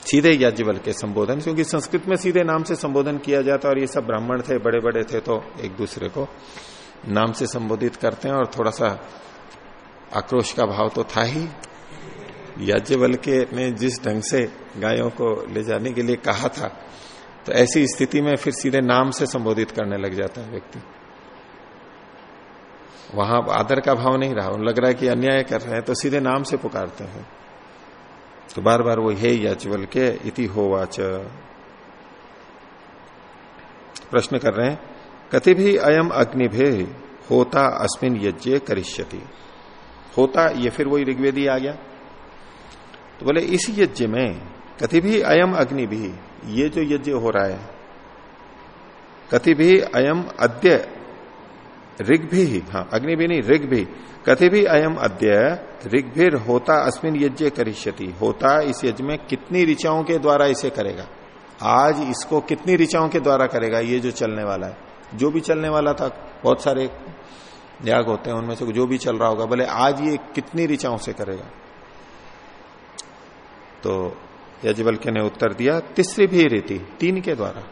[SPEAKER 1] सीधे याज्ञवल के संबोधन, क्योंकि संस्कृत में सीधे नाम से संबोधन किया जाता और ये सब ब्राह्मण थे बड़े बड़े थे तो एक दूसरे को नाम से संबोधित करते हैं और थोड़ा सा आक्रोश का भाव तो था ही। याज्ञवल के ने जिस ढंग से गायों को ले जाने के लिए कहा था तो ऐसी स्थिति में फिर सीधे नाम से संबोधित करने लग जाता है व्यक्ति। वहाँ आदर का भाव नहीं रहा लग रहा है कि अन्याय कर रहे हैं तो सीधे नाम से पुकारते हैं। तो बार बार वो, हे याचवल के इति होवाच। प्रश्न कर रहे हैं कति भी अयम अग्निभे होता अस्मिन यज्ञ करिष्यति। होता, ये फिर वही ऋग्वेदी आ गया। तो बोले, इस यज्ञ में कति भी अयम अग्नि भी ये जो यज्ञ हो रहा है कति भी अयम अद्य ऋग भी हाँ अग्नि भी नहीं ऋग भी कथे भी अयम अद्य ऋग्भिर होता अस्मिन यज्ञ करिष्यति। होता इस यज्ञ में कितनी ऋचाओं के द्वारा इसे करेगा? आज इसको कितनी ऋचाओं के द्वारा करेगा? ये जो चलने वाला है। जो भी चलने वाला था, बहुत सारे याग होते हैं, उनमें से जो भी चल रहा होगा बोले आज ये कितनी ऋचाओं से करेगा। तो यजबल्क्य ने उत्तर दिया, तीसरी भी रीति, तीन के द्वारा,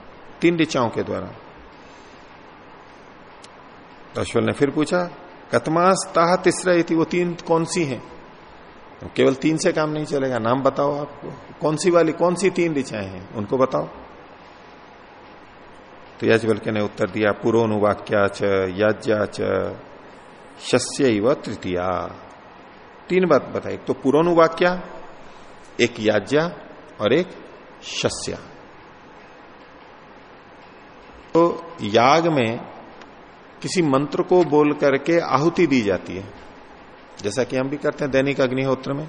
[SPEAKER 1] तीन ऋचाओं के द्वारा। तो अश्वल ने फिर पूछा, कतमास ताह तीसरा रीति वो तीन कौन सी हैं? केवल तीन से काम नहीं चलेगा, नाम बताओ आपको। कौन सी वाली, कौन सी तीन ऋचाएँ हैं? उनको बताओ। तो यजबल्क्य ने उत्तर दिया, पुरोनुवाक्या च, याज्ञा च शस्य तृतीया। तीन बात बताई तो पुरोनुवाक्या, एक याज्ञा और एक शस्या। तो याग में किसी मंत्र को बोल करके आहुति दी जाती है, जैसा कि हम भी करते हैं दैनिक अग्निहोत्र में।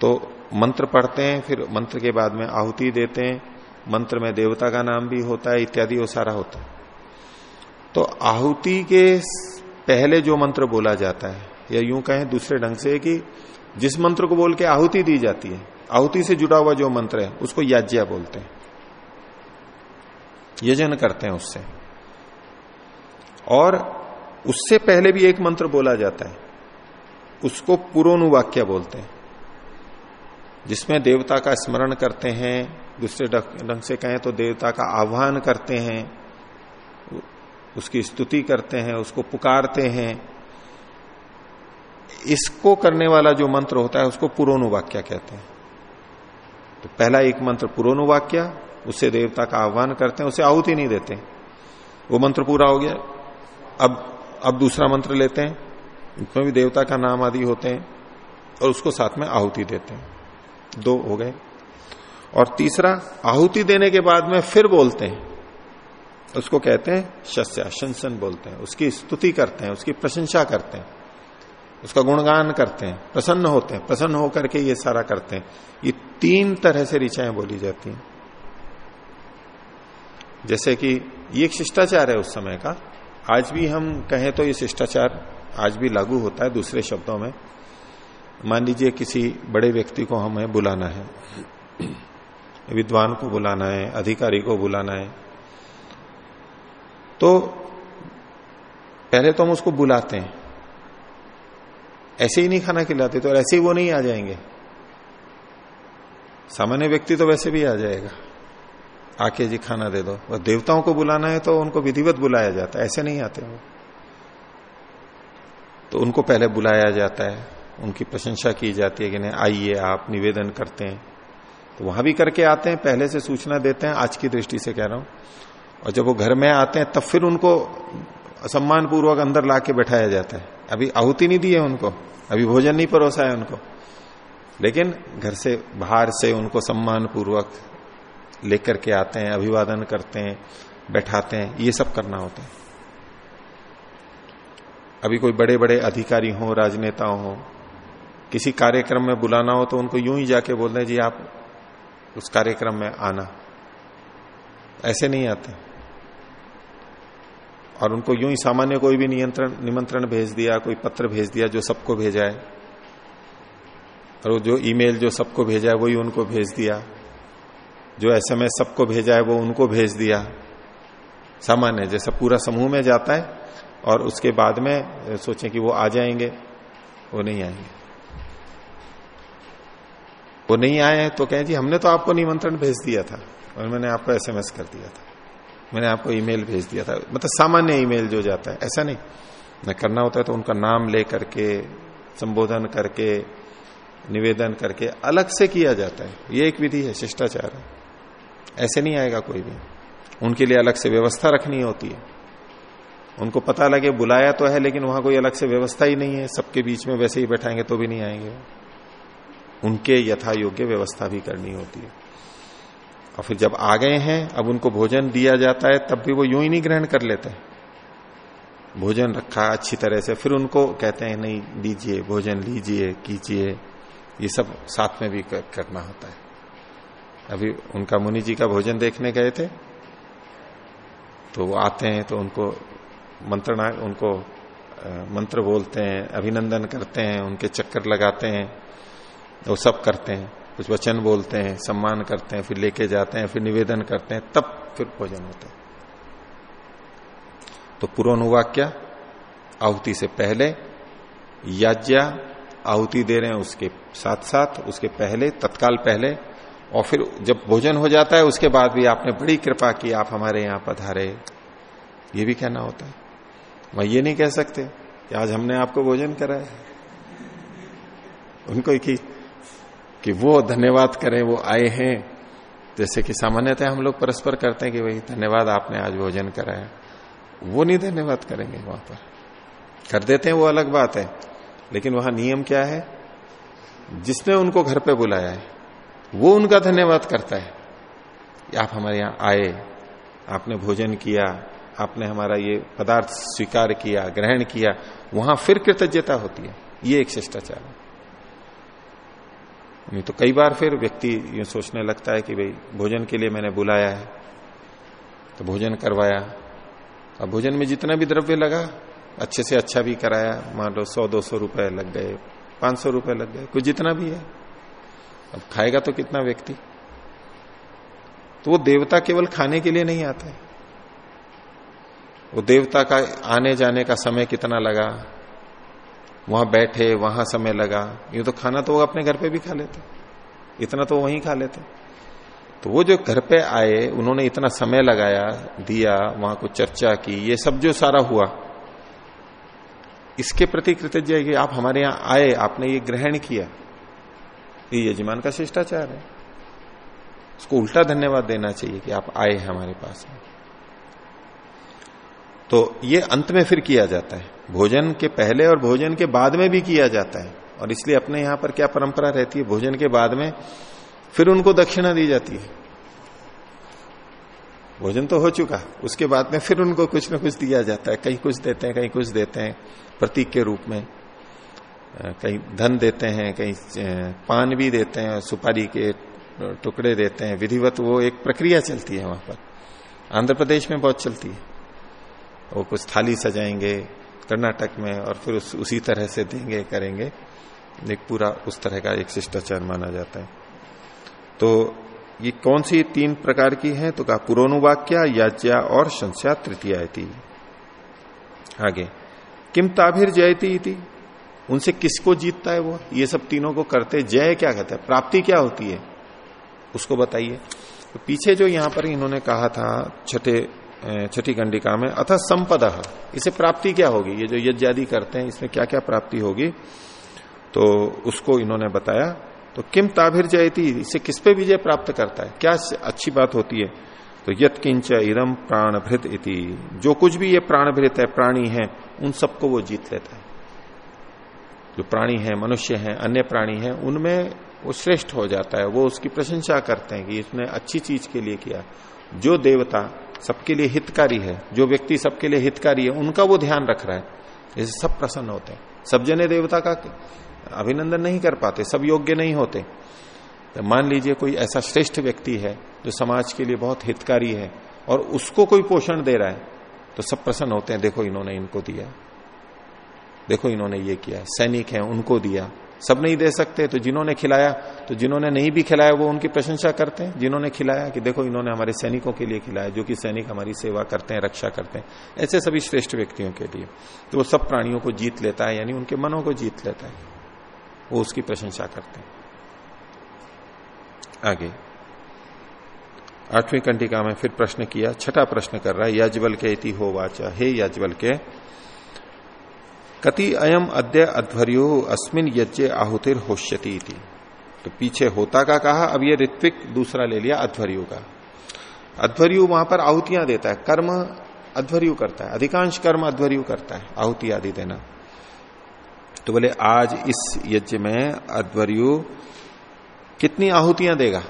[SPEAKER 1] तो मंत्र पढ़ते हैं, फिर मंत्र के बाद में आहुति देते हैं मंत्र में देवता का नाम भी होता है, इत्यादि वो सारा होता है। तो आहुति के पहले जो मंत्र बोला जाता है, या यूँ कहें दूसरे ढंग से कि जिस मंत्र को बोल के आहुति दी जाती है, आहुति से जुड़ा हुआ जो मंत्र है, उसको याज्ञा बोलते हैं। यजन करते हैं उससे। और उससे पहले भी एक मंत्र बोला जाता है, उसको पुरोनुवाक्य बोलते हैं, जिसमें देवता का स्मरण करते हैं दूसरे ढंग से कहें तो देवता का आह्वान करते हैं, उसकी स्तुति करते हैं, उसको पुकारते हैं। इसको करने वाला जो मंत्र होता है, उसको पुरोनुवाक्य कहते हैं। तो पहला एक मंत्र पुरोनुवाक्य, उससे देवता का आह्वान करते हैं, उसे आहुति नहीं देते। वो मंत्र पूरा हो गया। अब अब दूसरा मंत्र लेते हैं, उसमें भी देवता का नाम आदि होते हैं, और उसको साथ में आहुति देते हैं। दो हो गए। और तीसरा, आहुति देने के बाद में फिर बोलते हैं। उसको कहते हैं शस्या, शंसन बोलते हैं। उसकी स्तुति करते हैं, उसकी प्रशंसा करते हैं। उसका गुणगान करते हैं, प्रसन्न होते हैं, प्रसन्न होकर के ये सारा करते हैं। ये तीन तरह से ऋचाएँ बोली जाती हैं। जैसे कि ये एक शिष्टाचार है उस समय का। आज भी हम कहें तो ये शिष्टाचार आज भी लागू होता है दूसरे शब्दों में। मान लीजिए किसी बड़े व्यक्ति को हमें बुलाना है। विद्वान को बुलाना है, अधिकारी को बुलाना है। तो पहले तो हम उसको बुलाते हैं। ऐसे ही नहीं खाना खिलाते तो ऐसे ही वो नहीं आ जाएँगे। सामान्य व्यक्ति तो वैसे भी आ जाएगा। आके जी खाना दे दो। और देवताओं को बुलाना है तो उनको विधिवत बुलाया जाता है, ऐसे नहीं आते वो। तो उनको पहले बुलाया जाता है, उनकी प्रशंसा की जाती है कि नहीं, आइए, आप निवेदन करते हैं। तो वहाँ भी करके आते हैं, पहले से सूचना देते हैं, आज की दृष्टि से कह रहा हूँ। और जब वो घर में आते हैं, तब फिर उनको सम्मान पूर्वक अंदर ला के बैठाया जाता है। अभी आहुति नहीं दी है उनको, अभी भोजन नहीं परोसा है उनको। लेकिन घर से बाहर से उनको सम्मान पूर्वक लेकर के आते हैं, अभिवादन करते हैं, बैठाते हैं, ये सब करना होता है। अभी कोई बड़े बड़े अधिकारी हो, राजनेता हो, किसी कार्यक्रम में बुलाना हो तो उनको यूँ ही जाके बोल दें, जी, आप उस कार्यक्रम में आना। ऐसे नहीं आते। और उनको यूँ ही सामान्य कोई भी नियंत्रण, निमंत्रण भेज दिया, कोई पत्र भेज दिया जो सबको भेजा है। और जो ईमेल जो सबको भेजा है, वही उनको भेज दिया। जो एसएमएस सबको भेजा है, वो उनको भेज दिया। सामान्य, जैसा पूरा समूह में जाता है और उसके बाद में सोचें कि वो आ जाएँगे, वो नहीं आएँगे। वो नहीं आए तो कहें, जी, हमने तो आपको निमंत्रण भेज दिया था। और मैंने आपको एसएमएस कर दिया था। मैंने आपको ईमेल भेज दिया था। मतलब सामान्य ईमेल जो जाता है, ऐसा नहीं। न करना होता है तो उनका नाम ले करके, संबोधन करके, निवेदन करके अलग से किया जाता है। ये एक विधि है, शिष्टाचार। है ऐसे नहीं आएगा कोई भी। उनके लिए अलग से व्यवस्था रखनी होती है। उनको पता लगे, बुलाया तो है, लेकिन वहाँ कोई अलग से व्यवस्था ही नहीं है। सबके बीच में वैसे ही बैठाएँगे तो भी नहीं आएँगे। उनके यथा योग्य व्यवस्था भी करनी होती है। और फिर जब आ गए हैं अब उनको भोजन दिया जाता है तब भी वो यूँ ही नहीं ग्रहण कर लेते। भोजन रखा अच्छी तरह से फिर उनको कहते हैं नहीं दीजिए भोजन लीजिए कीजिए। ये सब साथ में भी कर, करना होता है। अभी उनका मुनि जी का भोजन देखने गए थे तो वो आते हैं तो उनको मंत्रणा उनको मंत्र बोलते हैं अभिनंदन करते हैं उनके चक्कर लगाते हैं। वो सब करते हैं, कुछ वचन बोलते हैं, सम्मान करते हैं, फिर लेके जाते हैं, फिर निवेदन करते हैं, तब फिर भोजन होता है। तो पूर्वानुवाक्या आहुति से पहले, याज्ञा आहुति दे रहे हैं उसके साथ साथ उसके पहले, तत्काल पहले, और फिर जब भोजन हो जाता है, उसके बाद भी आपने बड़ी कृपा की, आप हमारे यहाँ पधारे। ये भी कहना होता है। वह ये नहीं कह सकते कि आज हमने आपको भोजन कराया उनको कि कि वो धन्यवाद करें, वो आए हैं। जैसे कि सामान्यतः हम लोग परस्पर करते हैं कि भाई, धन्यवाद, आपने आज भोजन कराया वो नहीं धन्यवाद करेंगे वहाँ पर। कर देते हैं, वो अलग बात है। लेकिन वहाँ नियम क्या है? जिसने उनको घर पे बुलाया है, वो उनका धन्यवाद करता है। आप हमारे यहाँ आए, आपने भोजन किया, आपने हमारा ये पदार्थ स्वीकार किया, ग्रहण किया। वहाँ फिर कृतज्ञता होती है। ये एक शिष्टाचार है। नहीं तो कई बार फिर व्यक्ति ये सोचने लगता है कि भाई, भोजन के लिए मैंने बुलाया है तो भोजन करवाया। अब भोजन में जितना भी द्रव्य लगा, अच्छे से अच्छा भी कराया। मान लो सौ, दो सौ रुपए लग गए, पाँच सौ रुपए लग गए, कुछ जितना भी है। अब खाएगा तो कितना व्यक्ति? तो वो देवता केवल खाने के लिए नहीं आता। वो देवता का आने जाने का समय कितना लगा? वहाँ बैठे, वहाँ समय लगा। यूँ तो खाना तो वो अपने घर पे भी खा लेते। इतना तो वहीं खा लेते। तो वो जो घर पे आए, उन्होंने इतना समय लगाया, दिया, वहाँ को चर्चा की, ये सब जो सारा हुआ, इसके प्रति कृतज्ञ कि आप हमारे यहाँ आए, आपने ये ग्रहण किया। ये यजमान का शिष्टाचार है। उसको उल्टा धन्यवाद देना चाहिए कि आप आए हमारे पास तो ये अंत में फिर किया जाता है। भोजन के पहले और भोजन के बाद में भी किया जाता है। और इसलिए अपने यहाँ पर क्या परंपरा रहती है? भोजन के बाद में फिर उनको दक्षिणा दी जाती है। भोजन तो हो चुका, उसके बाद में फिर उनको कुछ ना कुछ दिया जाता है। कहीं कुछ देते हैं, कहीं कुछ देते हैं, प्रतीक के रूप में। कहीं धन देते हैं, कहीं पान भी देते हैं, सुपारी के टुकड़े देते हैं। विधिवत वो एक प्रक्रिया चलती है वहाँ पर। आंध्र प्रदेश में बहुत चलती है। वो कुछ थाली सजाएँगे कर्नाटक में और फिर उस, उसी तरह से देंगे करेंगे। एक पूरा उस तरह का एक शिष्टाचार माना जाता है। तो ये कौन सी तीन प्रकार की है? तो कहा पुरोनुवाक्या याज्ञा और संस्या तृतीया आगे किम ताभिर जयती थी उनसे किसको जीतता है वो? ये सब तीनों को करते जय क्या कहते हैं? प्राप्ति क्या होती है? उसको बताइए। तो पीछे जो यहाँ पर इन्होंने कहा था छठे छठी कंडिका में, अथ संपद। इसे प्राप्ति क्या होगी? ये जो यज्ञादि करते हैं, इसमें क्या क्या प्राप्ति होगी? तो उसको इन्होंने बताया तो किम ताभिर जयती इसे किस पे विजय प्राप्त करता है? क्या अच्छी बात होती है? तो यत किंच इदम प्राणभृत इति। जो कुछ भी ये प्राणभृत है, प्राणी है, उन सबको वो जीत लेता है। जो प्राणी है, मनुष्य है, अन्य प्राणी है, उनमें वो श्रेष्ठ हो जाता है। वो उसकी प्रशंसा करते हैं कि इसने अच्छी चीज़ के लिए किया। जो देवता सबके लिए हितकारी है, जो व्यक्ति सबके लिए हितकारी है, उनका वो ध्यान रख रहा है। जैसे सब प्रसन्न होते हैं। सब जने देवता का अभिनंदन नहीं कर पाते, सब योग्य नहीं होते। तो मान लीजिए कोई ऐसा श्रेष्ठ व्यक्ति है, जो समाज के लिए बहुत हितकारी है, और उसको कोई पोषण दे रहा है तो सब प्रसन्न होते हैं, देखो इन्होंने इनको दिया। देखो इन्होंने ये किया, सैनिक है, उनको दिया। सब नहीं दे सकते तो जिन्होंने खिलाया तो जिन्होंने नहीं भी खिलाया, वो उनकी प्रशंसा करते हैं। जिन्होंने खिलाया कि देखो इन्होंने हमारे सैनिकों के लिए खिलाया, जो कि सैनिक हमारी सेवा करते हैं, रक्षा करते हैं। ऐसे सभी श्रेष्ठ व्यक्तियों के लिए। तो वो सब प्राणियों को जीत लेता है, यानी उनके मनों को जीत लेता है। वो उसकी प्रशंसा करते हैं। आगे। आठवीं कंटिका में फिर प्रश्न किया, छठा प्रश्न कर रहा है याजबल के इति हो वाचा। हे याजबल के कति अयम अद्य अध्वर्यो अस्मिन यज्ञ आहुतिर होश्यती तो पीछे होता का कहा, अब ये ऋत्विक दूसरा ले लिया अध्वर्यु का। अध्वर्यु वहाँ पर आहुतियाँ देता है। कर्म अध्वर्यु करता है। अधिकांश कर्म अध्वर्यु करता है। आहुति आदि देना। तो बोले, आज इस यज्ञ में अध्वर्यु कितनी आहुतियाँ देगा?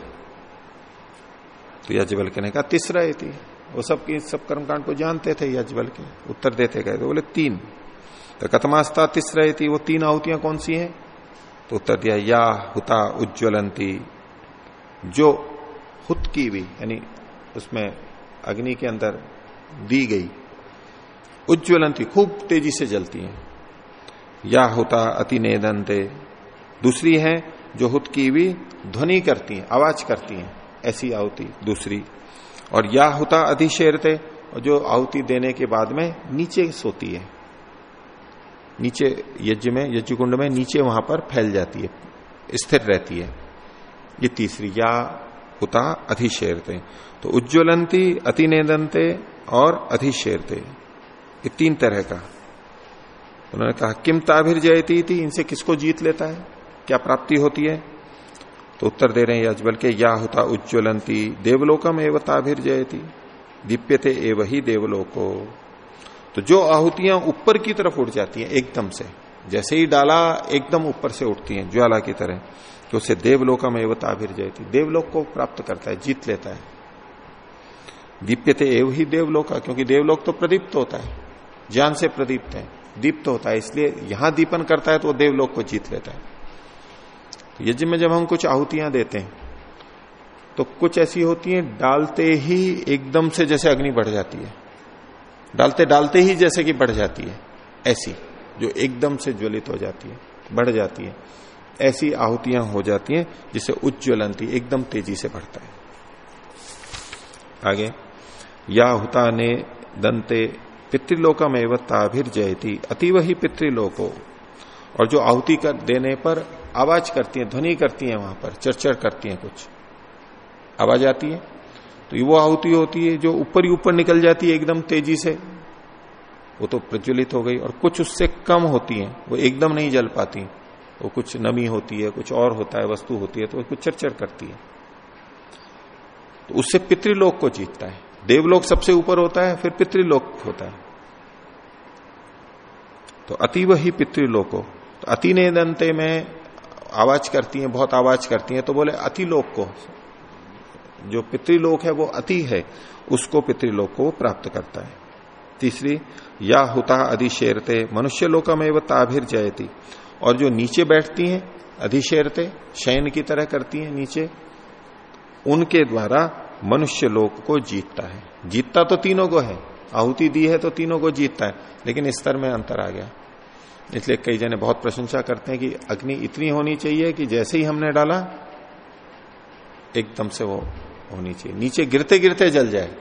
[SPEAKER 1] तो यजबल के ने कहा, तीसरा थी वो सब की सब कर्मकांड को जानते थे यजबल के उत्तर देते गए। तो बोले, तीन। तो कथमास्ता थी वो तीन आहुतियाँ कौन सी हैं? तो उत्तर दिया, या हुता उज्ज्वलंती। जो हुत की भी यानी उसमें अग्नि के अंदर दी गई, उज्ज्वलंती खूब तेज़ी से जलती हैं। या हुता अति नेदंते। दूसरी है, जो हुत की भी ध्वनि करती हैं, आवाज़ करती हैं, ऐसी आहुति, दूसरी। और या हुता अधिशेरते जो आहुति देने के बाद में नीचे सोती है। नीचे यज्ञ में यज्ञ कुंड में नीचे वहाँ पर फैल जाती है, स्थिर रहती है। ये तीसरी, या उता अधिशेरते। तो उज्ज्वलंती, अतिनेदंते और अधिशेरते। ये तीन तरह का। उन्होंने कहा, किम ताभिर जयती थी इनसे किसको जीत लेता है? क्या प्राप्ति होती है? तो उत्तर दे रहे हैं यजबल के, या होता उज्ज्वलंती, देवलोकम एवं ताभिर जयती दीप्यते एवं ही देवलोको। तो जो आहुतियाँ ऊपर की तरफ़ उठ जाती हैं एकदम से, जैसे ही डाला एकदम ऊपर से उठती हैं ज्वाला की तरह तो उसे देवलोकम एवं ताभिर जयती देवलोक को प्राप्त करता है, जीत लेता है। दीप्यते एवं ही देवलोक, क्योंकि देवलोक तो प्रदीप्त होता है, ज्ञान से प्रदीप्त है, दीप्त होता है, इसलिए यहाँ दीपन करता है तो वो देवलोक को जीत लेता है। यज्ञ में जब हम कुछ आहुतियाँ देते हैं तो कुछ ऐसी होती हैं, डालते ही एकदम से जैसे अग्नि बढ़ जाती है। डालते डालते ही जैसे कि बढ़ जाती है, ऐसी, जो एकदम से ज्वलित हो जाती है, बढ़ जाती है। ऐसी आहुतियाँ हो जाती हैं जिसे उज्ज्वलंती एकदम तेज़ी से बढ़ता है। आगे, या हुता ने दंते पितृलोकम एवं ताभिर जयती अतीव ही पितृलोको। और जो आहुति कर देने पर आवाज़ करती है, ध्वनि करती है वहाँ पर, चर्चर करती है कुछ। आवाज़ आती है? तो वो आहुति होती है जो ऊपर ही ऊपर निकल जाती है एकदम तेज़ी से। वो तो प्रज्वलित हो गई और कुछ उससे कम होती है, वो एकदम नहीं जल पाती। वो कुछ नमी होती है, कुछ और होता है, वस्तु होती है तो कुछ चरचर करती है। तो उससे पितृलोक को जीतता है। देवलोक सबसे ऊपर होता है, फिर पितृलोक होता है। तो अतीव ही पितृलोको। तो अति ने दंते में आवाज़ करती हैं, बहुत आवाज़ करती हैं तो बोले अतिलोक। को जो पितृलोक है, वो अति है, उसको पितृलोक को प्राप्त करता है। तीसरी, या हुता अधिशेरते मनुष्य लोकम एवं ताभिर जयती और जो नीचे बैठती हैं, अधिशेरते, शयन की तरह करती हैं नीचे, उनके द्वारा मनुष्य लोक को जीतता है। जीतता तो तीनों को है, आहुति दी है तो तीनों को जीतता है, लेकिन स्तर में अंतर आ गया। इसलिए कई जने बहुत प्रशंसा करते हैं कि अग्नि इतनी होनी चाहिए कि जैसे ही हमने डाला, एकदम से वो होनी चाहिए। नीचे गिरते गिरते जल जाए।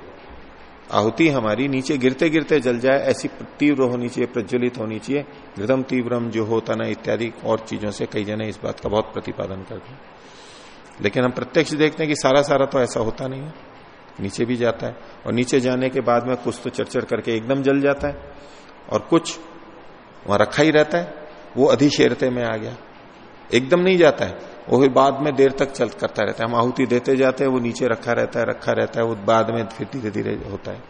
[SPEAKER 1] आहुति हमारी नीचे गिरते गिरते जल जाए, ऐसी तीव्र होनी चाहिए, प्रज्वलित होनी चाहिए। घृतम तीव्रम जो होता ना इत्यादि और चीज़ों से कई जने इस बात का बहुत प्रतिपादन करते हैं। लेकिन हम प्रत्यक्ष देखते हैं कि सारा सारा तो ऐसा होता नहीं है। नीचे भी जाता है और नीचे जाने के बाद में कुछ तो चरचर करके एकदम जल जाता है और कुछ वहाँ रखा ही रहता है, वो अधिशेरते में आ गया। एकदम नहीं जाता है। वो फिर बाद में देर तक चल करता रहता है। हम आहुति देते जाते हैं, वो नीचे रखा रहता है, रखा रहता है, वो बाद में फिर धीरे धीरे होता है।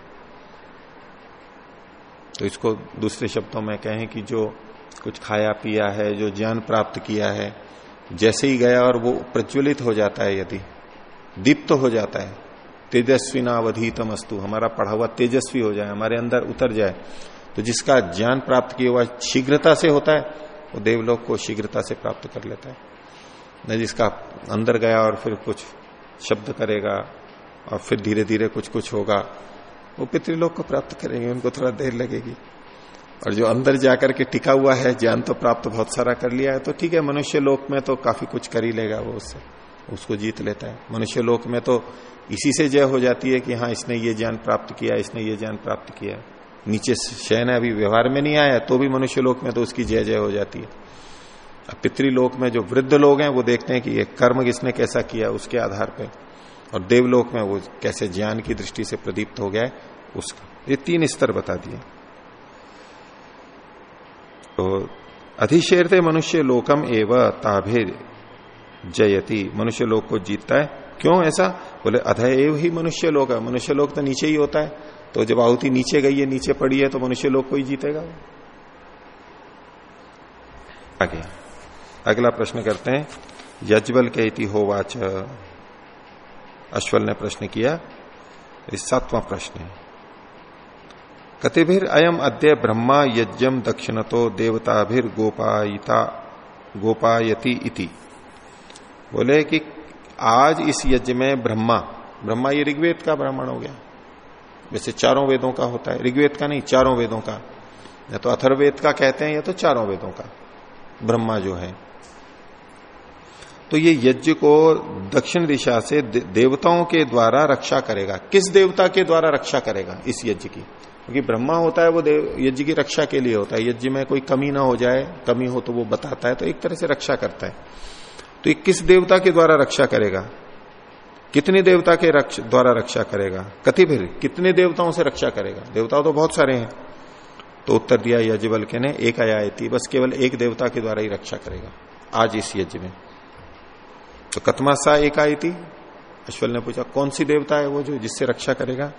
[SPEAKER 1] तो इसको दूसरे शब्दों में कहें कि जो कुछ खाया पिया है, जो ज्ञान प्राप्त किया है, जैसे ही गया और वो प्रज्वलित हो जाता है यदि, दीप्त तो हो जाता है तेजस्वी नावधीतम अस्तु हमारा पढ़ा हुआ तेजस्वी हो जाए, हमारे अंदर उतर जाए तो जिसका ज्ञान प्राप्त किया हुआ शीघ्रता से होता है, वो देवलोक को शीघ्रता से प्राप्त कर लेता है। न जिसका अंदर गया और फिर कुछ शब्द करेगा और फिर धीरे धीरे कुछ कुछ होगा, वो पितृलोक को प्राप्त करेंगे, उनको थोड़ा देर लगेगी। और जो अंदर जाकर के टिका हुआ है, ज्ञान तो प्राप्त बहुत सारा कर लिया है तो ठीक है, मनुष्य लोक में तो काफ़ी कुछ कर ही लेगा वो उससे, उसको जीत लेता है। मनुष्य लोक में तो इसी से जय हो जाती है कि हाँ इसने ये ज्ञान प्राप्त किया, इसने ये ज्ञान प्राप्त किया। नीचे शयन अभी व्यवहार में नहीं आया तो भी मनुष्य लोक में तो उसकी जय जय हो जाती है। पितृलोक में जो वृद्ध लोग हैं, वो देखते हैं कि ये कर्म किसने कैसा किया उसके आधार पर और देवलोक में वो कैसे ज्ञान की दृष्टि से प्रदीप्त हो गया उसका। ये तीन स्तर बता दिए। तो अधिशेरते मनुष्य लोकम एव ताभे जयति। मनुष्य लोक को जीतता है। क्यों ऐसा? बोले अधय एव ही मनुष्य लोक है। मनुष्य लोक तो नीचे ही होता है। तो जब आहुति नीचे गई है, नीचे पड़ी है तो मनुष्य लोक को ही जीतेगा। आगे। अगला प्रश्न करते हैं। यजबल के इति होवाच। अश्वल ने प्रश्न किया। सातवां प्रश्न है। कतिभिर अयम अद्य ब्रह्मा यज्ञम दक्षिणतो देवताभिर गोपायिता गोपायती इति। बोले कि आज इस यज्ञ में ब्रह्मा ब्रह्मा ये ऋग्वेद का ब्राह्मण हो गया। वैसे चारों वेदों का होता है। ऋग्वेद का नहीं, चारों वेदों का। या तो अथर्वेद का कहते हैं या तो चारों वेदों का। ब्रह्मा जो है। तो ये यज्ञ को दक्षिण दिशा से देवताओं के द्वारा रक्षा करेगा। किस देवता के द्वारा रक्षा करेगा इस यज्ञ की? क्योंकि ब्रह्मा होता है वो देव यज्ञ की रक्षा के लिए होता है। यज्ञ में कोई कमी ना हो जाए कमी हो तो वो बताता है तो एक तरह से रक्षा करता है। तो ये किस देवता के द्वारा रक्षा करेगा? कितने देवता के रक्ष, द्वारा रक्षा करेगा? कति फिर कितने देवताओं से रक्षा करेगा? देवता तो बहुत सारे हैं। तो उत्तर दिया यजबल के ने एक आयाति बस केवल एक देवता के द्वारा ही रक्षा करेगा। आज इस यज्ञ में। तो कतमासा एक आई थी। अश्वल ने पूछा, कौन सी देवता है वो जो जिससे रक्षा करेगा?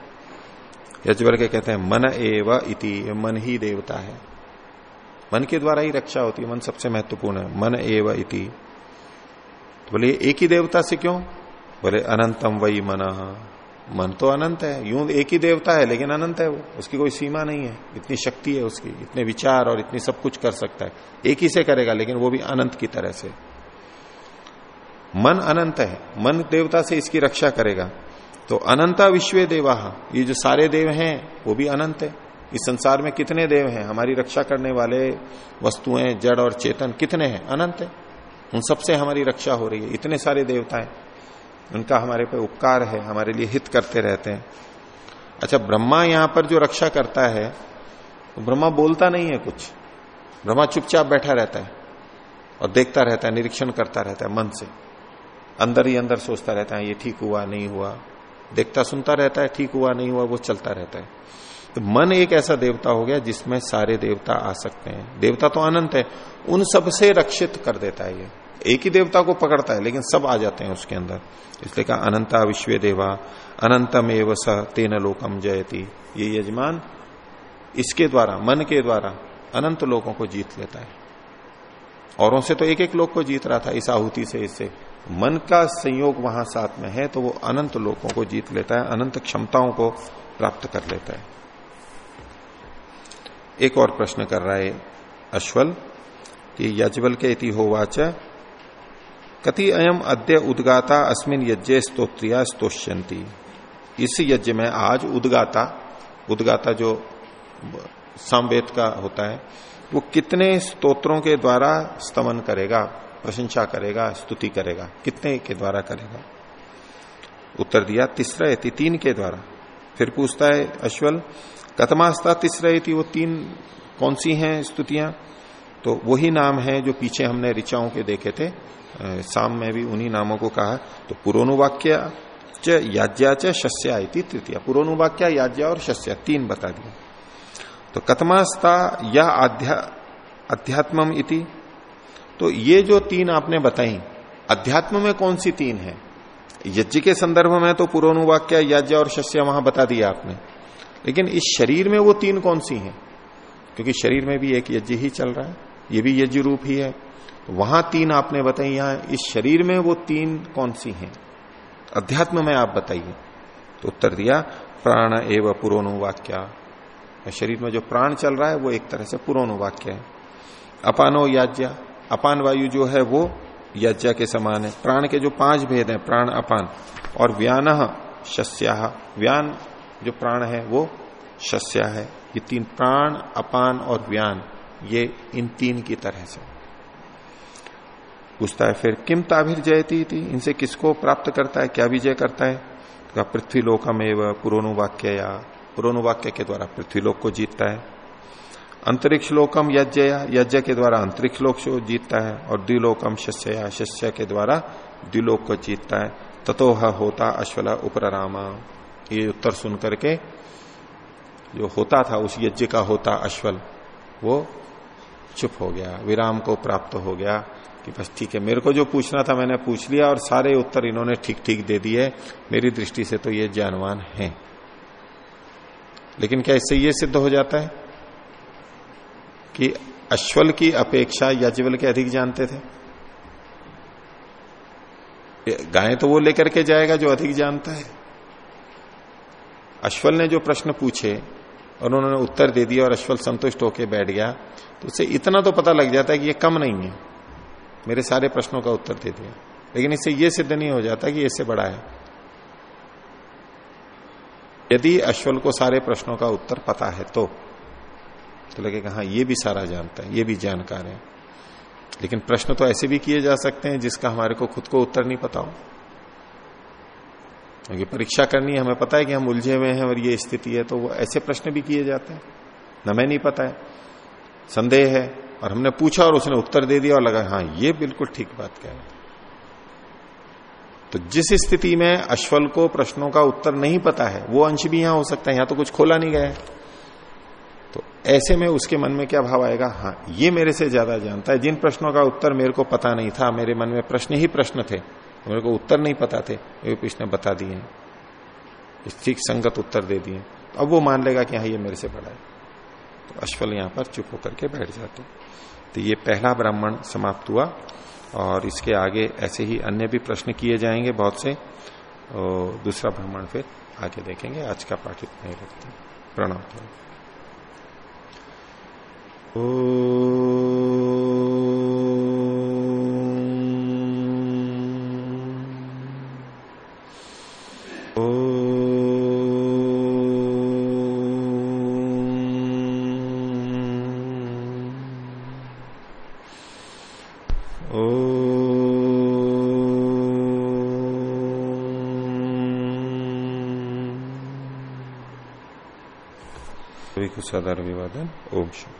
[SPEAKER 1] यजवर के कहते हैं, मन एव इति मन ही देवता है। मन के द्वारा ही रक्षा होती है, मन सबसे महत्वपूर्ण है। मन एव इति। तो बोले एक ही देवता से क्यों? बोले, अनंतम वही मन। मन तो अनंत है, यूँ एक ही देवता है, लेकिन अनंत है वो। उसकी कोई सीमा नहीं है। इतनी शक्ति है उसकी, इतने विचार और इतनी सब कुछ कर सकता है। एक ही से करेगा, लेकिन वो भी अनंत की तरह से। मन अनंत है, मन देवता से इसकी रक्षा करेगा। तो अनंता विश्व देवा, ये जो सारे देव हैं, वो भी अनंत है। इस संसार में कितने देव हैं? हमारी रक्षा करने वाले वस्तुएँ, जड़ और चेतन कितने हैं? अनंत है। उन सबसे हमारी रक्षा हो रही है। इतने सारे देवता हैं उनका हमारे पे उपकार है, हमारे लिए हित करते रहते हैं। अच्छा ब्रह्मा यहाँ पर जो रक्षा करता है तो ब्रह्मा बोलता नहीं है कुछ। ब्रह्मा चुपचाप बैठा रहता है और देखता रहता है, निरीक्षण करता रहता है मन से। अंदर ही अंदर सोचता रहता है, ये ठीक हुआ, नहीं हुआ। देखता, सुनता रहता है, ठीक हुआ, नहीं हुआ, वो चलता रहता है। तो मन एक ऐसा देवता हो गया जिसमें सारे देवता आ सकते हैं। देवता तो अनंत है, उन सबसे रक्षित कर देता है ये। एक ही देवता को पकड़ता है, लेकिन सब आ जाते हैं उसके अंदर। इसलिए कहा, अनंता विश्व देवा अनंतम एव स तेन लोकम जयती। ये यजमान इसके द्वारा, मन के द्वारा अनंत लोगों को जीत लेता है। औरों से तो एक एक लोग को जीत रहा था, इस आहुति से, इससे। मन का संयोग वहाँ साथ में है तो वो अनंत लोगों को जीत लेता है, अनंत क्षमताओं को प्राप्त कर लेता है। एक और प्रश्न कर रहा है अश्वल, कि यजबल के इति होवाच, कति अयम अद्य उदगाता अस्मिन यज्ञ स्त्रोत्रिया स्तोष्यंती इस यज्ञ में आज उदगाता उदगाता जो सामवेद का होता है, वो कितने स्तोत्रों के द्वारा स्तमन करेगा? प्रशंसा करेगा, स्तुति करेगा। कितने के द्वारा करेगा? उत्तर दिया, तीसरा यति तीन के द्वारा। फिर पूछता है अश्वल कतमास्ता तीसरा यति वो तीन कौन सी हैं स्तुतियाँ? तो वही नाम है जो पीछे हमने ऋचाओं के देखे थे। शाम में भी उन्हीं नामों को कहा। तो पुरोनुवाक्य याज्ञा च शस्या तृतीय। पुरोनुवाक्या, याज्ञा और शस्या, तीन बता दिया। तो कतमास्ता या आध्या इति तो ये जो तीन आपने बताई, अध्यात्म में कौन सी तीन है? यज्ञ के संदर्भ में तो पुरोनुवाक्य याज्ञा और शस्या वहाँ बता दिया आपने। लेकिन इस शरीर में वो तीन कौन सी हैं? क्योंकि शरीर में भी एक यज्ञ ही चल रहा है, ये भी यज्ञ रूप ही है। वहाँ तीन आपने बताई, यहाँ इस शरीर में वो तीन कौन सी हैं? अध्यात्म में आप बताइए। तो उत्तर दिया, प्राण एवं पुरोनुवाक्या शरीर में जो प्राण चल रहा है, वो एक तरह से पुरोनुवाक्य है। अपानो याज्ञा। अपान वायु जो है वो यज्ञ के समान है। प्राण के जो पाँच भेद हैं, प्राण, अपान। और व्यान शस्या। व्यान जो प्राण है, वो शस्या है। ये तीन प्राण, अपान और व्यान, ये इन तीन की तरह से। पूछता है, फिर किम ताभिर जयती थी इनसे किसको प्राप्त करता है? क्या विजय करता है? तो पृथ्वी लोकम एवं पुरोनुवाक्य या पुरोनुवाक्य के द्वारा पृथ्वी लोक को जीतता है। अंतरिक्ष लोकम यज्ञ यज्ञ के द्वारा अंतरिक्ष लोक को जीतता है और द्विलोकम शस्य या शस्य के द्वारा द्विलोक को जीतता है। ततोह होता अश्वल उपरामा ये उत्तर सुन करके जो होता था, उस यज्ञ का होता अश्वल, वो चुप हो गया, विराम को प्राप्त हो गया कि बस ठीक है। मेरे को जो पूछना था मैंने पूछ लिया और सारे उत्तर इन्होंने ठीक ठीक दे दिए। मेरी दृष्टि से तो ये ज्ञानवान है। लेकिन क्या इससे ये सिद्ध हो जाता है? कि अश्वल की अपेक्षा यजवल के अधिक जानते थे। गाय तो वो लेकर के जाएगा जो अधिक जानता है। अश्वल ने जो प्रश्न पूछे और उन्होंने उत्तर दे दिया और अश्वल संतुष्ट होकर बैठ गया तो उससे इतना तो पता लग जाता है कि ये कम नहीं है। मेरे सारे प्रश्नों का उत्तर दे दिया। लेकिन इससे यह सिद्ध नहीं हो जाता कि इससे बड़ा है। यदि अश्वल को सारे प्रश्नों का उत्तर पता है तो तो लगेगा हाँ ये भी सारा जानता है, ये भी जानकार है। लेकिन प्रश्न तो ऐसे भी किए जा सकते हैं जिसका हमारे को खुद को उत्तर नहीं पता हो। क्योंकि परीक्षा करनी है, हमें पता है कि हम उलझे हुए हैं और ये स्थिति है तो वो ऐसे प्रश्न भी किए जाते हैं। न हमें नहीं पता है। संदेह है और हमने पूछा और उसने उत्तर दे दिया और लगा हाँ ये बिल्कुल ठीक बात कह रहे तो जिस स्थिति में अश्वल को प्रश्नों का उत्तर नहीं पता है, वो अंश भी यहाँ हो सकता है, यहाँ तो कुछ खोला नहीं गया है। तो ऐसे में उसके मन में क्या भाव आएगा? हाँ ये मेरे से ज़्यादा जानता है। जिन प्रश्नों का उत्तर मेरे को पता नहीं था, मेरे मन में प्रश्न ही प्रश्न थे, मेरे को उत्तर नहीं पता थे उसने बता दिए ठीक संगत उत्तर दे दिए तो अब वो मान लेगा कि हाँ ये मेरे से बड़ा है। तो अश्वल यहाँ पर चुप होकर के बैठ जाते तो ये पहला ब्राह्मण समाप्त हुआ और इसके आगे ऐसे ही अन्य भी प्रश्न किए जाएँगे बहुत से। और दूसरा ब्राह्मण फिर आगे देखेंगे। आज का पाठ इतना ही रखते प्रणाम। सदर विवादन ओम शांति